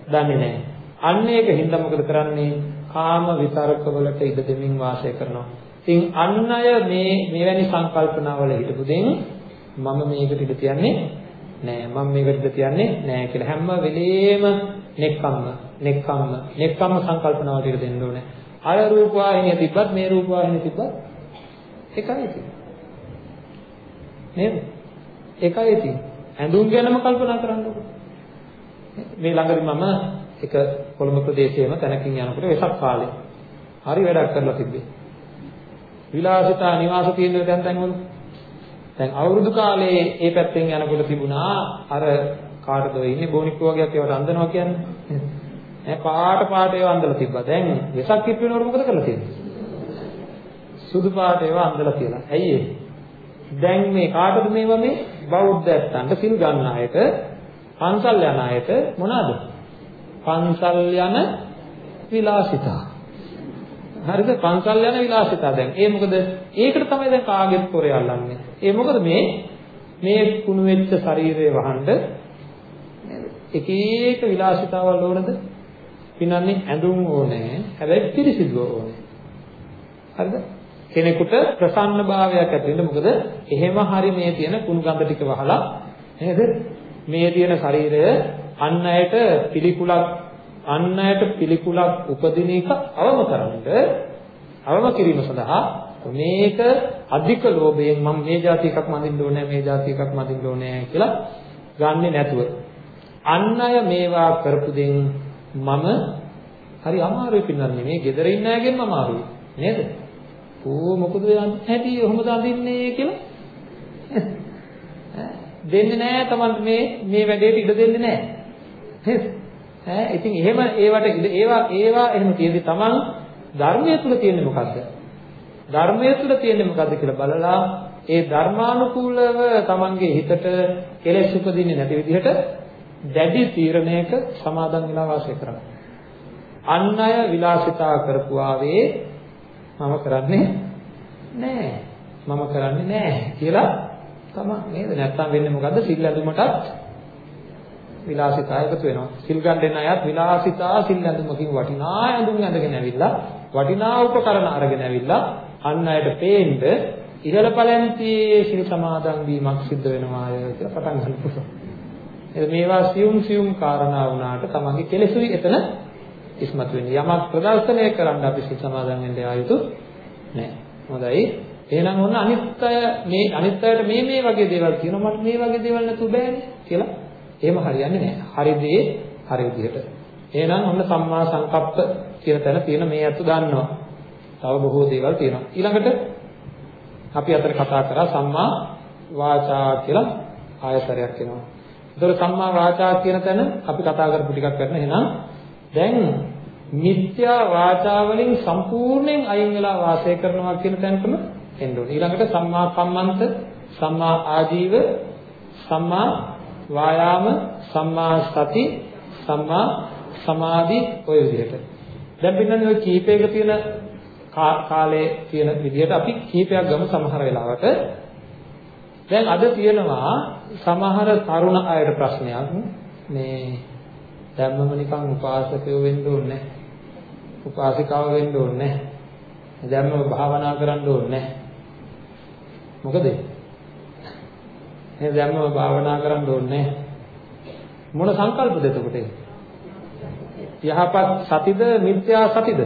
දන්නේ නැහැ. අන්න ඒක හින්දා මොකද කරන්නේ? කාම විතරක වලට ඉඩ දෙමින් වාසය කරනවා. ඉතින් අන් අය මේ මෙවැනි සංකල්පනාවල හිටපු දෙන් මම මේකට ඉඩ තියන්නේ නෑ. මම මේකට ඉඩ තියන්නේ නෑ කියලා හැම වෙලේම නෙක්කම්ම, නෙක්කම්ම, නෙක්කම්ම සංකල්පනාවට ඉඩ දෙන්න ඕනේ. අර රූප වාහිනිය තිබ්බත් මේ රූප වාහිනිය තිබ්බත් එකයි තියෙන්නේ. නේද? එකයි තියෙන්නේ. ඇඳුම් ගැනම කල්පනා කරන්න ඕනේ. මේ ළඟදී මම එක කොළඹ ප්‍රදේශයේම තැනකින් යනකොට වෙසක් කාලේ හරි වැඩක් කරලා තිබ්බේ. විලාසිතා නිවාස තියෙන දැන් දැන් වල දැන් අවුරුදු කාලේ ඒ පැත්තෙන් යනකොට තිබුණා අර කාටද ඉන්නේ බෝනික්කෝ වගේ ඒවට අඳනවා කියන්නේ. ඈ පාට පාට ඒවා අඳලා තිබ්බා. දැන් වෙසක් කිප් වෙනකොට මොකද කරලා තියෙන්නේ? සුදු පාට ඒවා අඳලා තියලා. ඇයි ඒ? දැන් මේ කාටද මේවා මේ බෞද්ධයන්ට සිල් ගන්න අයට පන්සල් යන අයට මොනවාද? පන්සල් යන විලාසිතා. හරිද? පන්සල් යන විලාසිතා දැන්. ඒ මොකද? ඒකට තමයි දැන් කාගෙත් pore අල්ලන්නේ. ඒ මොකද මේ මේ කුණු වෙච්ච ශරීරය වහන්න එක එක විලාසිතාවල් ඕනද? පිනන්නේ ඇඳුම් ඕනේ. හැබැයි පිරිසිදුව ඕනේ. හරිද? කෙනෙකුට ප්‍රසන්න භාවයක් ඇති වෙන්න මොකද එහෙම හරි මේ තියෙන කුණු ගඳ ටික වහලා නේද මේ තියෙන ශරීරය අන් අයට පිළිකුලක් අන් අයට පිළිකුලක් උපදින එක අවම කරන්න අවම කිරීම සඳහා මේක අධික ලෝභයෙන් මම මේ જાති එකක් මදින්න ඕනේ මේ જાති එකක් මදින්න ඕනේ කියලා ගන්නෙ නැතුව අන් අය මේවා කරපු දෙයින් මම හරි අමාරුයි පින්නන්නේ. මේ gedare ඉන්න අයගෙන්ම අමාරුයි. නේද? ඕ මොකද ඇති ඔහොමද අඳින්නේ කියලා. දෙන්නේ නැහැ Taman මේ මේ වැඩේට ඉඩ දෙන්නේ නැහැ ඈ ඉතින් එහෙම ඒවට ඒවා ඒවා එහෙම තියෙදි Taman ධර්මයේ තුල තියෙන්නේ මොකද්ද ධර්මයේ තුල තියෙන්නේ මොකද්ද කියලා බලලා ඒ ධර්මානුකූලව Tamanගේ හිතට කෙලෙස් උපදින්නේ නැති විදිහට දැඩි තීරණයක සමාදන් වෙලා වාසය කරන්න. අන් අය විලාසිතා කරපු ආවේ මම කරන්නේ නෑ. මම කරන්නේ නෑ කියලා තමයි නේද? නැත්තම් වෙන්නේ මොකද්ද? සිල් ඇඳුමටත් විලාසිතා එකතු වෙනවා. සිල් ගන්න අයත් විලාසිතා සිල් ඇඳුමකින් වටිනා ඇඳුම් ඇඳගෙන ඇවිල්ලා වටිනා උපකරණ අරගෙන ඇවිල්ලා අන් අයට පේන්න ඉහළ පළන්තියේ සිල් සමාදන් වීමක් සිද්ධ වෙනවා කියලා පටන් ගන්න පුළුවන්. එද මේවා සියුම් සියුම් කාරණා වුණාට තමන්ගේ කෙලෙසුයි එතන ඉස්මතු වෙන්නේ. යමක් ප්‍රදර්ශනය කරන්න අපි සිල් සමාදන් වෙන්න ආයුතු නැහැ. හොඳයි. එහෙනම් ඔන්න අනිත් අය මේ අනිත් අයට මේ මේ වගේ දේවල් කියනවා මට මේ වගේ දේවල් නැතුව බෑනේ කියලා. එහෙම හරියන්නේ නැහැ. හරි දේ හරි විදිහට. එහෙනම් ඔන්න සම්මා සංකප්ප කියන තැන තියෙන මේ අතු දන්නවා. තව බොහෝ දේවල් තියෙනවා. ඊළඟට අපි අතර කතා කරා සම්මා වාචා කියලා ආයතරයක් එනවා. ඒතකොට සම්මා වාචා කියන තැන අපි කතා කරපු ටිකක් කරන එහෙනම් දැන් මිත්‍යා වාචා වලින් සම්පූර්ණයෙන් අයින් වෙලා වාසය කරනවා කියන තැනටම එන්න ඕනේ. ඊළඟට සම්මා කම්මන්ත, සම්මා ආජීව, සම්මා වායාම, සම්මා සති, සම්මා සමාධි ඔය විදිහට. දැන් පින්නන්නේ ඔය කීපයක තියෙන කාලේ තියෙන විදිහට අපි කීපයක් ගමු සමහර වෙලාවට. දැන් අද තියෙනවා සමහර තරුණ අයට ප්‍රශ්නයක් මේ ධම්මම නිකන් උපාසකයෝ වෙන්න ඕනේ නැහැ. උපාසිකාව වෙන්න ඕනේ නැහැ. ධම්මම භාවනා කරන්න ඕනේ නැහැ. මොකද? මේ ධම්මම භාවනා කරන්න ඕනේ මොන සංකල්පද එතකොට යහපත් සතිද මිත්‍යා සතිද?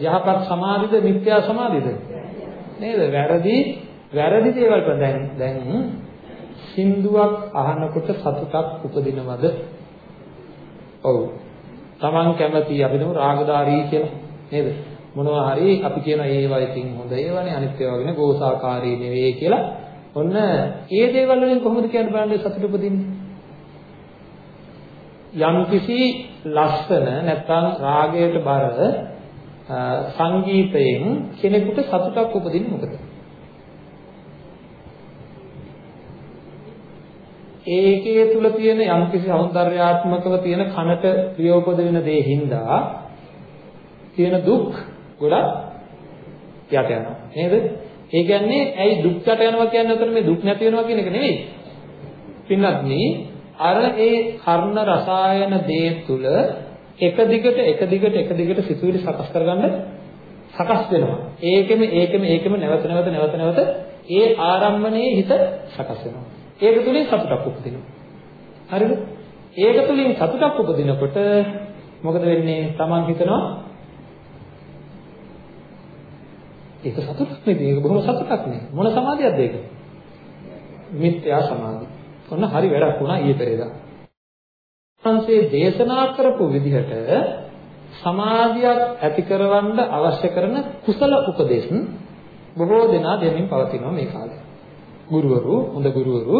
යහපත් සමාධිද මිත්‍යා සමාධිද? නේද? වැරදි වැරදි දේවල් දැන් දැන් සින්දුවක් අහනකොට සතුටක් උපදිනවද? ඔව්. Taman කැමති අපි දමු රාගදාරී කියලා. නේද? මොනවා හරි අපි කියන ඒවා ඉතින් හොඳ ඒවානේ අනිත් ඒවා ගැන ගෝසාකාරී නෙවෙයි කියලා. ඔන්න ඒ දේවල් වලින් කොහොමද කියන බණ්ඩේ සතුට උපදින්නේ? යම්කිසි ලස්සන නැත්නම් රාගයට බර සංගීතයෙන් කෙනෙකුට සතුටක් උපදින්නේ මොකද? ඒකේ තුල තියෙන යම්කිසි సౌందర్యාත්මකව තියෙන කනට ප්‍රියෝපද වෙන දේ හින්දා තියෙන දුක් ගොඩක් යට යනවා නේද? ඒ කියන්නේ ඇයි දුක් යට යනවා කියන්නේ උතන මේ දුක් නැති වෙනවා කියන එක නෙවෙයි. පින්වත්නි අර ඒ කර්ණ රසායන දේ තුල එක දිගට එක දිගට එක දිගට සිතුවිලි සකස් කරගන්න සකස් වෙනවා. ඒකෙම ඒකෙම ඒකෙම නැවත නැවත නැවත නැවත ඒ ආරම්භණයේ හිත සකස් වෙනවා. ඒක තුලින් සතුටක් උපදිනවා. හරිද? ඒක තුලින් සතුටක් උපදිනකොට මොකද වෙන්නේ? Taman හිතනවා ඒක සතුටක් නෙවෙයි. ඒක බොහොම සතුටක් නේ. මොන සමාධියක්ද ඒක? මිත්‍යා සමාධිය. ඔන්න හරි වැඩක් වුණා ඊයේ පෙරේදා. සංසේ දේශනා කරපු විදිහට සමාධියක් ඇති කරවන්න අවශ්‍ය කරන කුසල උපදේශ බොහෝ දෙනා දෙමින් පවතිනවා මේ කාලේ. ගුරුවරු හොඳ ගුරුවරු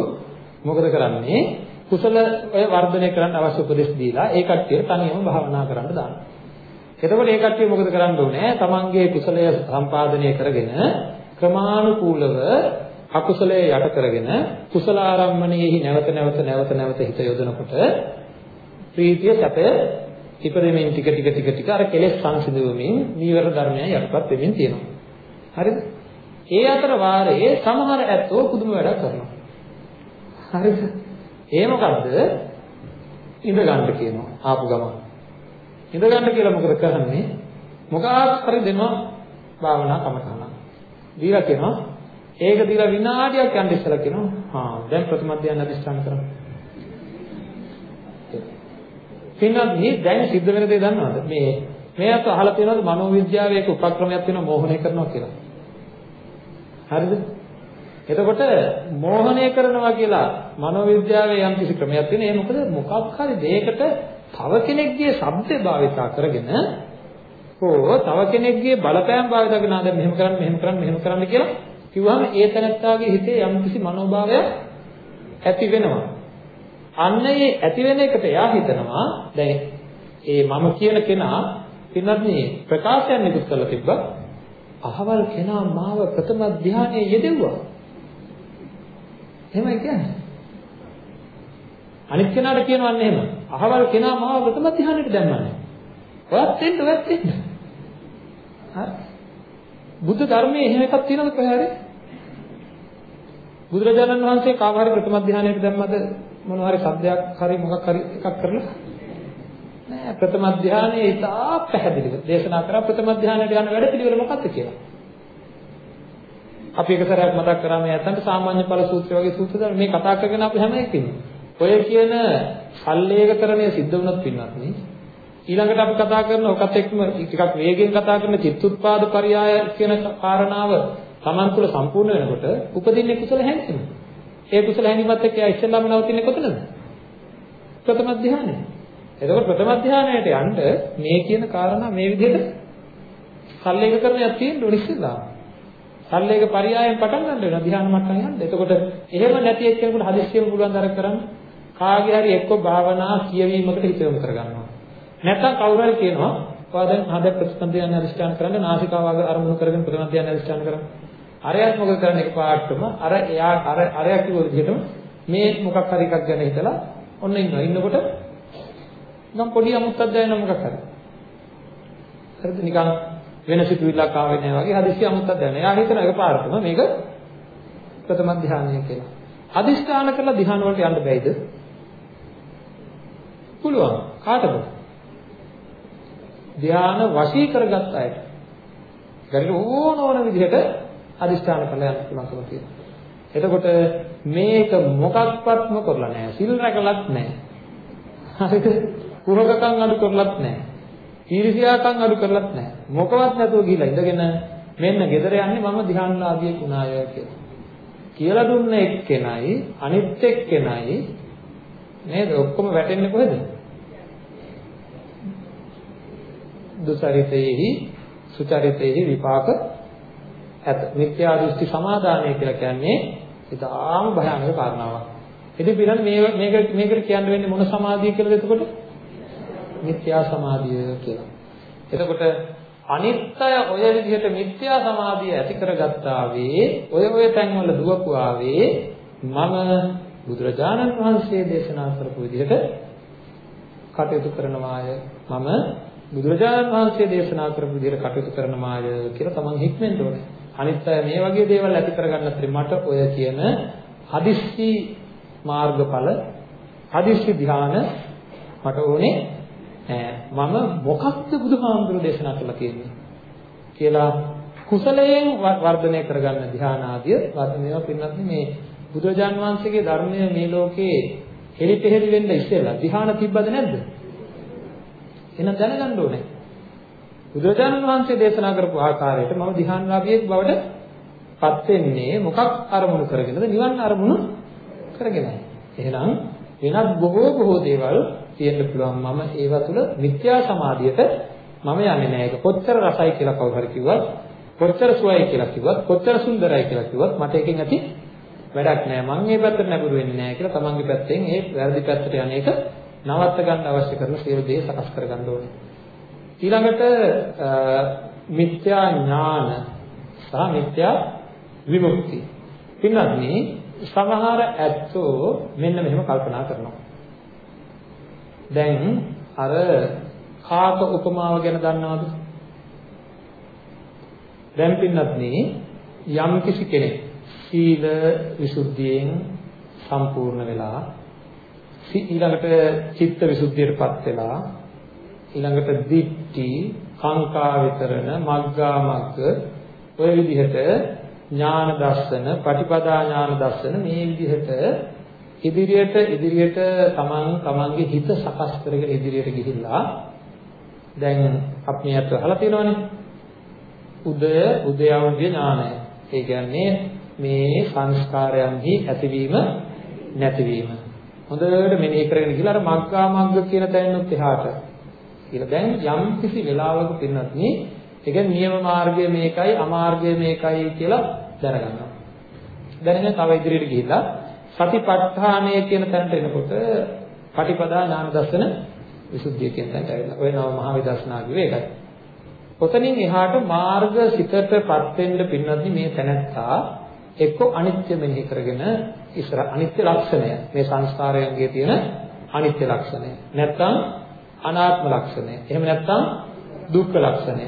මොකද කරන්නේ? කුසල ඔය වර්ධනය කරන්න අවශ්‍ය උපදෙස් දීලා ඒ කට්ටිය තනියම භාවනා කරන්න දානවා. එතකොට ඒ කට්ටිය මොකද කරන්න ඕනේ? තමන්ගේ කුසලය සම්පාදනය කරගෙන ක්‍රමානුකූලව අකුසලයේ යට කරගෙන කුසල ආරම්මණයෙහි නැවත නැවත නැවත නැවත හිත යොදනකොට ප්‍රීතිය සැපය ඉපදෙමින් ටික ටික ටික ටික අර කෙලෙස් සංසිඳුවමින් නීවර ධර්මයන් යටපත් වෙමින් තියෙනවා. හරිද? ඒ අතර වාරයේ සමහර ඇත්තෝ පුදුම වැඩක් කරනවා. හරිද? ඒ මොකද්ද? ඉඳ ගන්න කියනවා ආපු ගමන්. ඉඳ ගන්න කියලා මොකද කරන්නේ? මොකක් හරි දෙනවා භාවනා කමතහන. දීලා කියනවා ඒක දීලා විනාඩියක් යන්න ඉස්සලා කියනවා හා දැන් ප්‍රථම ධ්‍යාන අධිෂ්ඨාන කරමු. පින්නත් මේ දැන් සිද්ධ වෙන දේ දන්නවද? මේ මේ අත අහලා තියෙනවද මනෝවිද්‍යාවේ එක උපක්‍රමයක් තියෙනවා මෝහනය කරනවා කියලා. හරිද? එතකොට මෝහනය කරනවා කියලා මනෝවිද්‍යාවේ යම් කිසි ක්‍රමයක් තියෙන. ඒ මොකද මොකක් හරි දෙයකට තව කෙනෙක්ගේ ශබ්දය භාවිතා කරගෙන හෝ තව කෙනෙක්ගේ බලපෑම් භාවිතා කරන ආ දැන් මෙහෙම කරන්න මෙහෙම කරන්න මෙහෙම කරන්න කියලා කිව්වම ඒ තැනත්තාගේ හිතේ යම් කිසි මනෝභාවයක් ඇති වෙනවා. අන්න ඒ ඇති වෙන එකට එයා හිතනවා දැන් ඒ මම කියන කෙනා පින්නත් මේ ප්‍රකාශයන් නිකුත් කරලා තිබ්බා අහවල් කෙනා මාව ප්‍රථම ධානයේ යෙදෙව්වා. එහෙමයි කියන්නේ. අනිත් කෙනාට කියනවන්නේ එහෙම. අහවල් කෙනා මාව ප්‍රථම ධානයට දැම්මනේ. ඔයත් එන්න ඔයත් එන්න. හරි. බුද්ධ ධර්මයේ එහෙම එකක් තියෙනවද කොහේ හරි? බුදුරජාණන් වහන්සේ කාව හරි ප්‍රථම ධානයට දැම්මද මොන හරි සද්දයක් හරි මොකක් හරි එකක් කරලා නෑ ප්‍රථම ධානයේ ඉතා පැහැදිලිව දේශනා කරා ප්‍රථම ධානයට යන වැඩ පිළිවෙල මොකක්ද කියලා. අපි එක සැරයක් මතක් කරා මේ ඇත්තන්ට සාමාන්‍ය ඵල සූත්‍රය වගේ සූත්‍ර මේ කතා කරගෙන අපි හැම එකකින්ම ඔය කියන සල්ලේකකරණය සිද්ධ වුණත් පින්නත් නේ ඊළඟට අපි කතා කරන ඔකත් එක්කම ටිකක් වේගෙන් කතා කරන චිත්තුත්පාද පරයය කියන කාරණාව Taman තුල සම්පූර්ණ වෙනකොට උපදින්නේ කුසල හැඟීම. ඒ කුසල හැඟීමත් එක්ක එයා ඉස්සෙල්ලාම නවතින්නේ කොතනද? ප්‍රථම ධානය. එතකොට ප්‍රථම ධානයට යන්න මේ කියන කාරණා මේ විදිහට සල්ලේකකරණයක් තියෙන්න ඕනේ ඉස්සෙල්ලා. සල්ලේක පරයයන් පටන් ගන්න වෙනවා ධ්‍යාන මට්ටම් යන්න. එතකොට එහෙම නැති එක්කෙනෙකුට හදිස්සියෙම පුළුවන් දරක් කරන්න කාගේ හරි එක්ක භාවනා කියවීමකට හිත යොමු කරගන්නවා. නැත්නම් කවුරු හරි කියනවා ඔයා දැන් හද ප්‍රතිස්පන්දයන් අධිෂ්ඨාන කරන්න නාසිකාව අරමුණු කරගෙන ප්‍රථම ධ්‍යාන අධිෂ්ඨාන කරන්න. අරයත් මොකද කරන්නේ එකපාරටම අර එයා අර අරයා කිව්ව විදිහටම මේ මොකක් හරි එකක් ගැන හිතලා ඔන්න ඉන්නවා. ඉන්නකොට නම් පොඩි අමුත්තක් දැනෙන මොකක් හරි. හරිද නිකන් වෙන සිතුවිල්ලක් ආවේ නැහැ වගේ හදිස්සි අමුත්තක් දැනෙන. එයා හිතන එකපාරටම මේක ප්‍රථම ධානය කියලා. අදිෂ්ඨාන කරලා ධ්‍යාන වලට යන්න බැයිද? පුළුවන්. කාටද? ධ්‍යාන වශී කරගත් අයට. ගරිල ඕන ඕන විදිහට අදිෂ්ඨාන කරලා යන්න පුළුවන්කම තියෙනවා. එතකොට මේක මොකක්වත්ම කරලා නැහැ. සිල් රැකලත් නැහැ. හරිද? කුහකකම් අඩු කරලත් නැහැ. ඊර්ෂ්‍යාකම් අඩු කරලත් නැහැ. මොකවත් නැතුව ගිහිලා ඉඳගෙන මෙන්න ගෙදර යන්නේ මම ධ්‍යානලාභියෙක් වුණාය කියලා. කියලා දුන්න එක්කෙනයි අනිත් එක්කෙනයි නේද ඔක්කොම වැටෙන්නේ කොහෙද? දුචරිතේහි සුචරිතේහි විපාක ඇත. මිත්‍යා දෘෂ්ටි සමාදානය කියලා කියන්නේ ඉතාම භයානක කාරණාවක්. ඉතින් පිළින් මේ මේක මේකට කියන්න වෙන්නේ මොන සමාධිය කියලාද එතකොට? මිත්‍යා සමාධිය කියලා. එතකොට අනිත්‍ය ඔය විදිහට මිත්‍යා සමාධිය ඇති කරගත්තා වේ ඔය ඔය තැන්වල දුවපුවාවේ මම බුදුරජාණන් වහන්සේ දේශනා කරපු විදිහට කටයුතු කරනවාය. මම බුදුරජාණන් වහන්සේ දේශනා කරපු විදිහට කටයුතු කරනවාය කියලා තමන් හික්මෙන්න ඕනේ. අනිත් අය මේ වගේ දේවල් ඇති කරගන්න අතරේ මට ඔය කියන හදිස්සි මාර්ගඵල හදිස්සි ධ්‍යාන මට ඕනේ මම මොකක්ද බුදුහාමුදුරු දේශනා කළා කියන්නේ? කියලා කුසලයෙන් වර්ධනය කරගන්න ධ්‍යාන ආදිය වර්ධනය පින්නත් මේ බුදුරජාන් වහන්සේගේ ධර්මය මේ ලෝකේ හෙලිපෙහෙලි වෙන්න ඉස්සෙල්ලා ධ්‍යාන තිබ්බද නැද්ද? එහෙනම් දැනගන්න ඕනේ. බුදුරජාණන් වහන්සේ දේශනා කරපු ආකාරයට මම ධ්‍යානලාභියෙක් බවට පත් වෙන්නේ මොකක් අරමුණු කරගෙනද? නිවන් අරමුණු කරගෙනයි. එහෙනම් වෙනත් බොහෝ බොහෝ දේවල් තියෙන්න පුළුවන් මම ඒවා තුල මිත්‍යා සමාධියට මම යන්නේ නැහැ. ඒක කොච්චර රසයි කියලා කවුරු හරි කිව්වත්, කොච්චර සුවයි කියලා කිව්වත්, කොච්චර සුන්දරයි කියලා කිව්වත් මට එකෙන් ඇති වැඩක් නැහැ. මම මේ පැත්තට නැඹුරු වෙන්නේ නැහැ කියලා තමන්ගේ පැත්තෙන් ඒ වැරදි පැත්තට යන එක නවත්ත ගන්න අවශ්‍ය කරන සියලු දේ සකස් කර ගන්න ඕනේ. ඊළඟට මිත්‍යා ඥාන සහ මිත්‍යා විමුක්ති. පින්වත්නි සමහර ඇත්තෝ මෙන්න මෙහෙම කල්පනා කරනවා. දැන් අර කාක උපමාව ගැන දන්නවද? දැන් පින්වත්නි යම් කිසි කෙනෙක් සීල විසුද්ධියෙන් සම්පූර්ණ වෙලා ඊළඟට චිත්ත විසුද්ධියටපත් වෙලා ඊළඟට දිට්ඨි කාංකා විතරණ මග්ගා මග්ග ඔය විදිහට ඥාන දර්ශන පටිපදා ඥාන දර්ශන මේ විදිහට ඉදිරියට ඉදිරියට තමන් තමන්ගේ හිත සකස් කරගෙන ඉදිරියට ගිහිල්ලා දැන් අපි අත් අහලා තියෙනවනේ. උදය උදයවර්ග ඥානය. ඒ කියන්නේ මේ සංස්කාරයන්හි ඇතිවීම නැතිවීම. හොඳට මෙනෙහි කරගෙන ගිහලා අර මග්ගා මග්ග කියන තැනිනුත් එහාට. කියලා දැන් යම් කිසි වෙලාවක පින්නත් මේ ඒ කියන්නේ නියම මාර්ගය මේකයි අමාර්ගය මේකයි කියලා දැනගන්නවා. දැනගෙන තව ඉදිරියට ගිහිල්ලා සතිපට්ඨානය කියන තැනට එනකොට පටිපදා ඥාන දර්ශන විසුද්ධිය කියන තැනට ඇවිල්ලා. ඔය නව මහා විදර්ශනා කිව්වේ ඒකයි. ඔතනින් එහාට මාර්ග සිතටපත් වෙන්න පින්නත් මේ තැනත්තා එක්ක අනිත්‍ය මෙනෙහි කරගෙන ඉස්සර අනිත්‍ය ලක්ෂණය මේ සංස්කාරයන්ගේ තියෙන අනිත්‍ය ලක්ෂණය නැත්නම් අනාත්ම ලක්ෂණය එහෙම නැත්නම් දුක්ඛ ලක්ෂණය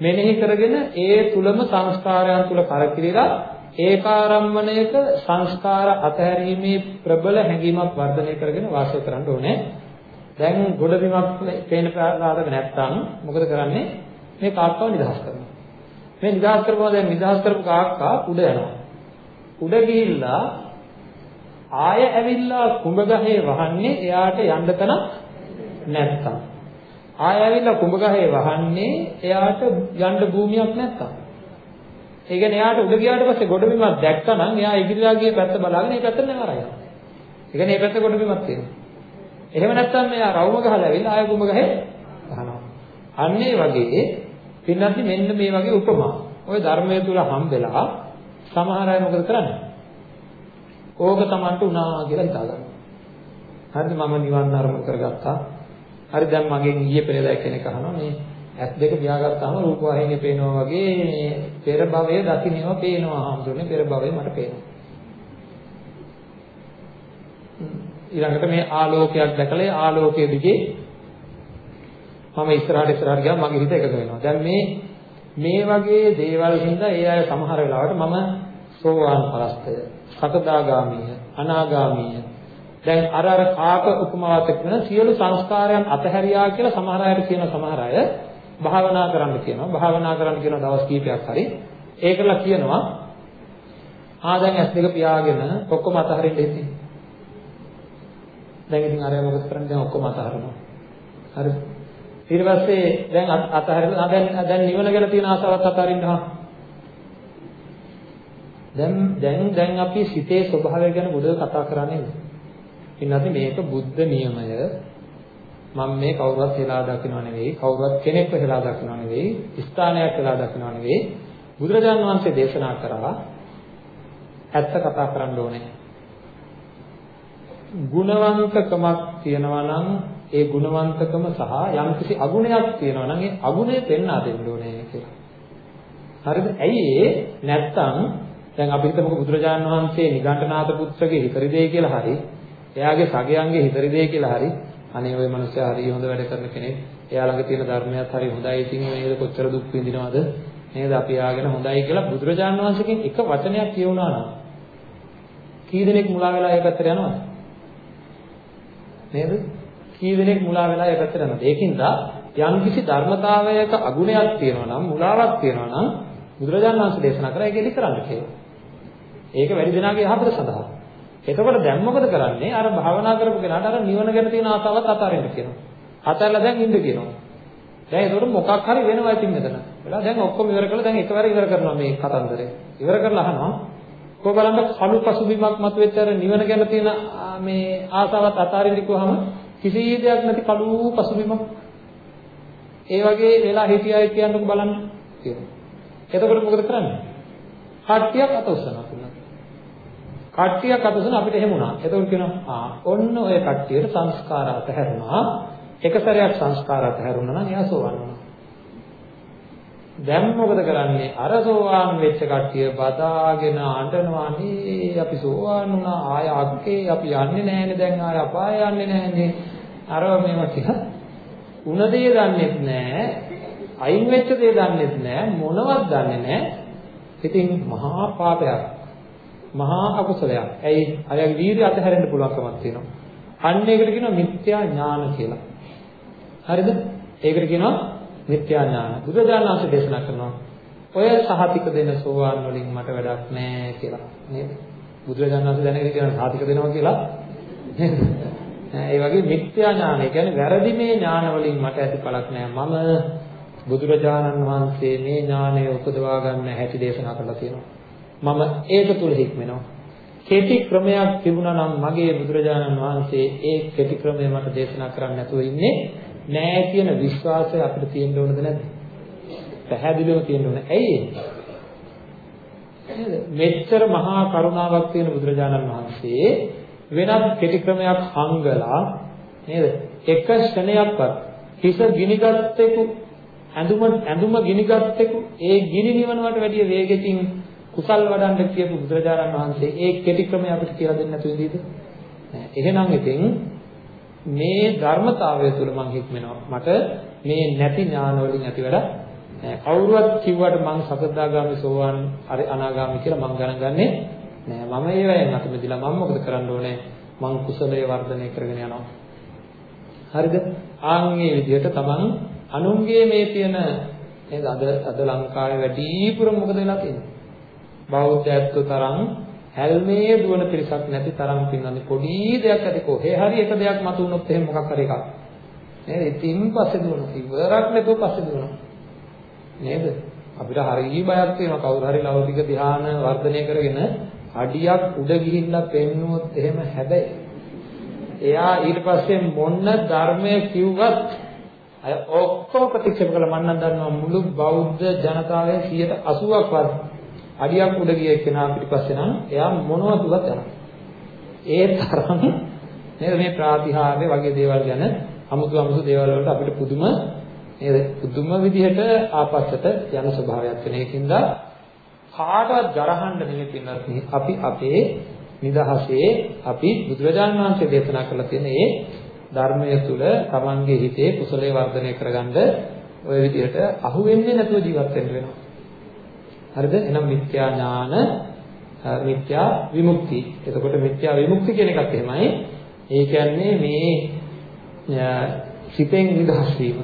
මෙනෙහි කරගෙන ඒ තුලම සංස්කාරයන් තුල කරකිරීලා ඒකාරම්මණයක සංස්කාර අතහැරීමේ ප්‍රබල හැඟීමක් වර්ධනය කරගෙන වාසය කරන්න ඕනේ. දැන් ගොඩ බිමක් පේන ප්‍රාණාරක නැත්තම් මොකද කරන්නේ? මේ කාක්කව නිදහස් කරනවා. මේ නිදහස් කරපුවා දැන් නිදහස් කරපු කාක්කා උඩ යනවා. උඩ ගිහිල්ලා ආය ඇවිල්ලා කුඹ ගහේ වහන්නේ එයාට යන්න තැන නැත්තම්. ආය ඇවිල්ලා කුඹ ගහේ වහන්නේ එයාට යන්න භූමියක් නැත්තම්. ඒ කියන්නේ එයාට උඩ ගියාට පස්සේ ගොඩබිමක් දැක්කනම් එයා ඉදිරියට ගිය පැත්ත බලාගෙන ඒ පැත්තට නවරයි. ඒ කියන්නේ මේ පැත්ත ගොඩබිමක් තියෙනවා. එහෙම නැත්නම් මෙයා රවුම ගහලා ඇවිල්ලා ආය කුඹ ගහේ ගහනවා. අන්න ඒ වගේ පින්නත් මෙන්න මේ වගේ උපමා. ওই ධර්මයේ තුල හම්බෙලා සමහර අය මොකද කරන්නේ? ඕක Tamanට උනා කියලා හිතා ගන්නවා. හරිද මම නිවන් අරමුණු කරගත්තා. හරි දැන් මගෙන් ඊයේ පෙරේදා කෙනෙක් අහනවා මේ ඇස් දෙක පියාගත්තාම රූප වාහිනිය පේනවා වගේ මේ පෙර භවය දකින්නව පේනවා හම්දුනේ පෙර භවය මට පේනවා. ඊළඟට මේ ආලෝකයක් දැකලා ආලෝකයේ දිගේ මම ඉස්සරහට ඉස්සරහට ගියා මගේ හිත එකඟ වෙනවා. දැන් මේ මේ වගේ දේවල් හින්දා ඒ අය සමහර වෙලාවට මම සෝවාන් පරස්තය, සකදාගාමීය, අනාගාමීය. දැන් අර අර කාක උපමාවත් එක්කන සියලු සංස්කාරයන් අතහැරියා කියලා සමහර අයට කියන සමහර අය භාවනා කරන්න කියනවා. භාවනා කරන්න කියන දවස් කීපයක් හරි ඒකලා කියනවා ආ දැන් ඇස් දෙක පියාගෙන ඔක්කොම අතහරින්න ඉතින්. දැන් ඉතින් අරයා මොකද කරන්නේ දැන් ඔක්කොම අතහරිනවා. හරි. ඊට පස්සේ දැන් අතහරිලා දැන් දැන් නිවන ගැන තියෙන ආසාවත් අතහරින්න හා. දැන් දැන් දැන් අපි සිතේ ස්වභාවය ගැන බුදුර කතා කරන්නේ. ඉන්නත් මේක බුද්ධ නියමය මම මේ කවුරුවත් හෙලා දකින්නව නෙවෙයි කවුරුවත් කෙනෙක්ව හෙලා දකින්නව නෙවෙයි ස්ථානයක් හෙලා දකින්නව නෙවෙයි බුදුරජාන් වහන්සේ දේශනා කරා ඇත්ත කතා කරන්න ඕනේ ගුණවන්තකමක් තියෙනවා නම් ඒ ගුණවන්තකම සහ යම්කිසි අගුණයක් තියෙනවා නම් ඒ අගුණය පෙන්වා දෙන්න ඕනේ කියලා. හරිද? ඇයි ඒ? නැත්තම් දැන් අපි හිතමුකෝ බුදුරජාණන් වහන්සේ නිගණ්ඨනාථ පුත්‍රගේ හිතරිදේ කියලා හරි එයාගේ සගයන්ගේ හිතරිදේ කියලා හරි අනේ ওই මනුස්සයා හරි හොඳ වැඩ කරන කෙනෙක්. එයා ළඟ තියෙන ධර්මයක් හරි හොඳයි. ඉතින් මේක කොච්චර දුක් විඳිනවද? නේද? අපි ආගෙන හොඳයි කියලා බුදුරජාණන් වහන්සේගෙන් එක වචනයක් කියවුණා නම්. කී දෙනෙක් මුලා වෙලා ඒ පැත්තට යනවද? නේද? කී දෙනෙක් මුලා වෙලා ඒ පැත්තට යනවද? ඒකින්ද යම්කිසි ධර්මතාවයක අගුණයක් තියෙනවා නම් මුලාවක් තියෙනවා නම් බුදුරජාණන් වහන්සේ දේශනා කරා ඒක එලි කරන්න කියලා. ඒක වැඩි දෙනාගේ යහපත සඳහා. එතකොට දැන් මොකද කරන්නේ? අර භාවනා කරපු කෙනාට අර නිවන ගැන තියෙන ආසාවත් අතාරින්න කියනවා. අතාරලා දැන් ඉන්න කියනවා. දැන් ඒකට මොකක් හරි වෙනවා ඉතින් මෙතන. වෙලා දැන් ඔක්කොම ඉවර කළා දැන් එකවර ඉවර කරනවා මේ කතන්දරේ. ඉවර කරලා අහනවා කො බලන්න කළු පසුබිමක් මතුවෙච්ච අර නිවන ගැන තියෙන මේ ආසාවත් අතාරින්න කිව්වහම කිසි දෙයක් නැති කළු පසුබිමක් ඒ වගේ වෙලා හිටියයි කියන්නකො බලන්න කියනවා. එතකොට මොකද කරන්නේ? කට්ටියක් අත උස්සනවා කියනවා. කට්ටියක් අත උස්සන අපිට එහෙම වුණා. එතකොට කියනවා ආ ඔන්න ඔය කට්ටියට සංස්කාර අතහැරුණා. එක සැරයක් සංස්කාර අතහැරුණා නම් එයා සෝවන් වුණා. දැන් මොකද කරන්නේ? අර සෝවාන් වෙච්ච කට්ටිය බදාගෙන අඬනවා. නේ අපි සෝවාන් වුණා. ආය අක්කේ අපි යන්නේ නැහැනේ. දැන් ආය අපාය යන්නේ නැහැනේ. අර මේවා කියලා උන දේ දන්නෙත් නැහැ. අයින් වෙච්ච දේ දන්නෙත් නැහැ. මොනවත් දන්නේ නැහැ. ඉතින් මහා පාපයක්. මහා අකුසලයක්. ඇයි? අරයාගේ වීර්ය අතහැරෙන්න පුළුවන්කමක් තියෙනවා. අන්න ඒකට කියනවා මිත්‍යා ඥාන කියලා. හරිද? ඒකට කියනවා මිත්‍යා ඥාන. බුදුරජාණන් වහන්සේ දේශනා කරනවා ඔය සහතික දෙන සෝවාන් වලින් මට වැඩක් නැහැ කියලා නේද? බුදුරජාණන් වහන්සේ දැනගෙන කියන සහතික දෙනවා කියලා නේද? ඒ වගේ මිත්‍යා ඥානය කියන්නේ වැරදි මේ ඥාන වලින් මට ඇති පළක් නැහැ. මම බුදුරජාණන් වහන්සේ මේ ඥානය උපදවා ගන්න හැටි දේශනා කරලා තියෙනවා. මම ඒක තුල හික්මෙනවා. කෙටි ක්‍රමයක් තිබුණා නම් මගේ බුදුරජාණන් වහන්සේ ඒ කෙටි ක්‍රමය මට දේශනා කරන්න නැතුව ඉන්නේ නෑ කියන විශ්වාසය අපිට තියෙන්න ඕනද නැද්ද? පැහැදිලිවම තියෙන්න ඕන. ඇයි මෙච්චර මහා කරුණාවක් තියෙන බුදුරජාණන් වහන්සේ වෙනත් කෙටි ක්‍රමයක් හංගලා නේද? එක ක්ෂණයක්වත් හිස ගිනිගත්තෙකු ඇඳුම ඇඳුම ගිනිගත්තෙකු ඒ ගිනි නිවනවට වැඩිය වේගකින් කුසල් වඩන්න කියපු බුදුරජාණන් වහන්සේ ඒ කෙටි ක්‍රමය අපිට කියලා දෙන්න නැතුව ඉඳීද? එහෙනම් ඉතින් මේ ධර්මතාවය තුළ මම හික්මෙනවා. මට මේ නැති ඥාන වලින් ඇති වැඩ කවුරුවත් කිව්වට මං සකදාගාමි සෝවාන් හරි අනාගාමි කියලා මං ගණන් ගන්නෙ නෑ. මම ඒ වයින් අත මෙදිලා මම මොකද කරන්න ඕනේ? මං කුසලයේ වර්ධනය කරගෙන යනවා. හරිද? ආන්ගේ විදිහට තමන් අනුන්ගේ මේ තියෙන නේද අද අද ලංකාවේ වැඩිපුර මොකද වෙලා තියෙන්නේ? බෞද්ධයත්ව තරම් හැල්මේ දුවන පිරිසක් නැති තරම් පින්නන්නේ පොඩි දෙයක් ඇති කොහේ හරි එක දෙයක් මතු වුණොත් එහෙම මොකක් හරි එකක්. නේද? ඉතින් පස්සේ දුවනවා. ඉවරක් නැතුව පස්සේ දුවනවා. නේද? අපිට හරිය බයක් තියෙනවා. කවුරු හරි ලෞකික ධ්‍යාන වර්ධනය කරගෙන අඩියක් උඩ ගිහිල්ලා පෙන්නුවොත් එහෙම හැබැයි එයා ඊට පස්සේ මොන ධර්මය කිව්වත් අය ඔක්කොම ප්‍රතික්ෂේප කළා. මම නම් දන්නවා මුළු බෞද්ධ ජනතාවයේ 80ක් වත් අඩියක් උඩ ගිය කෙනා පිටිපස්සේ නම් එයා මොනවද කිව්වත් යනවා. ඒ තරම් නේද මේ ප්‍රාතිහාර්ය වගේ දේවල් ගැන අමුතු අමුතු දේවල් වලට අපිට පුදුම නේද පුදුම විදිහට ආපස්සට යන ස්වභාවයක් වෙන එකකින්ද කාටවත් ජරහන්න නෙමෙයි පින්නත් අපි අපේ නිදහසේ අපි බුදුරජාණන් වහන්සේ දේශනා කරලා තියෙන මේ ධර්මය තුල තමන්ගේ හිතේ කුසලයේ වර්ධනය කරගන්න ওই විදිහට අහු වෙන්නේ නැතුව ජීවත් වෙන්න වෙනවා. හරිද? එහෙනම් මිත්‍යා ඥාන මිත්‍යා විමුක්ති. එතකොට මිත්‍යා විමුක්ති කියන එකත් එහෙමයි. ඒ කියන්නේ මේ සිතෙන් නිදහස් වීම.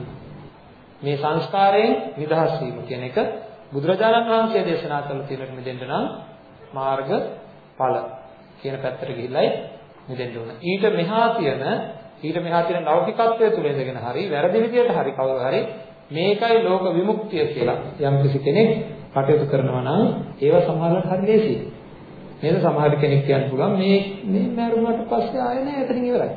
මේ සංස්කාරයෙන් නිදහස් වීම කියන එක බුදුරජාණන් වහන්සේ දේශනා කළ තියෙන මෙදෙන්න නම් මාර්ග ඵල කියන පැත්තට ගිහිල්ලයි මෙදෙන්න ඕන. ඊට මෙහා තියෙන ඊට මෙහා තියෙන ලෞකිකත්වයේ තුල ඉඳගෙන හරි වැරදි විදියට හරි කවුරු හරි මේකයි ලෝක විමුක්තිය කියලා යම් කිසි කෙනෙක් කටයුතු කරනවා නම් ඒවා සමහරවිට හරි ලේසියි. නේද? සමහර කෙනෙක් කියන්න පුළුවන් මේ මේ මරුණාට පස්සේ ආයෙ නෑ එතනින් ඉවරයි.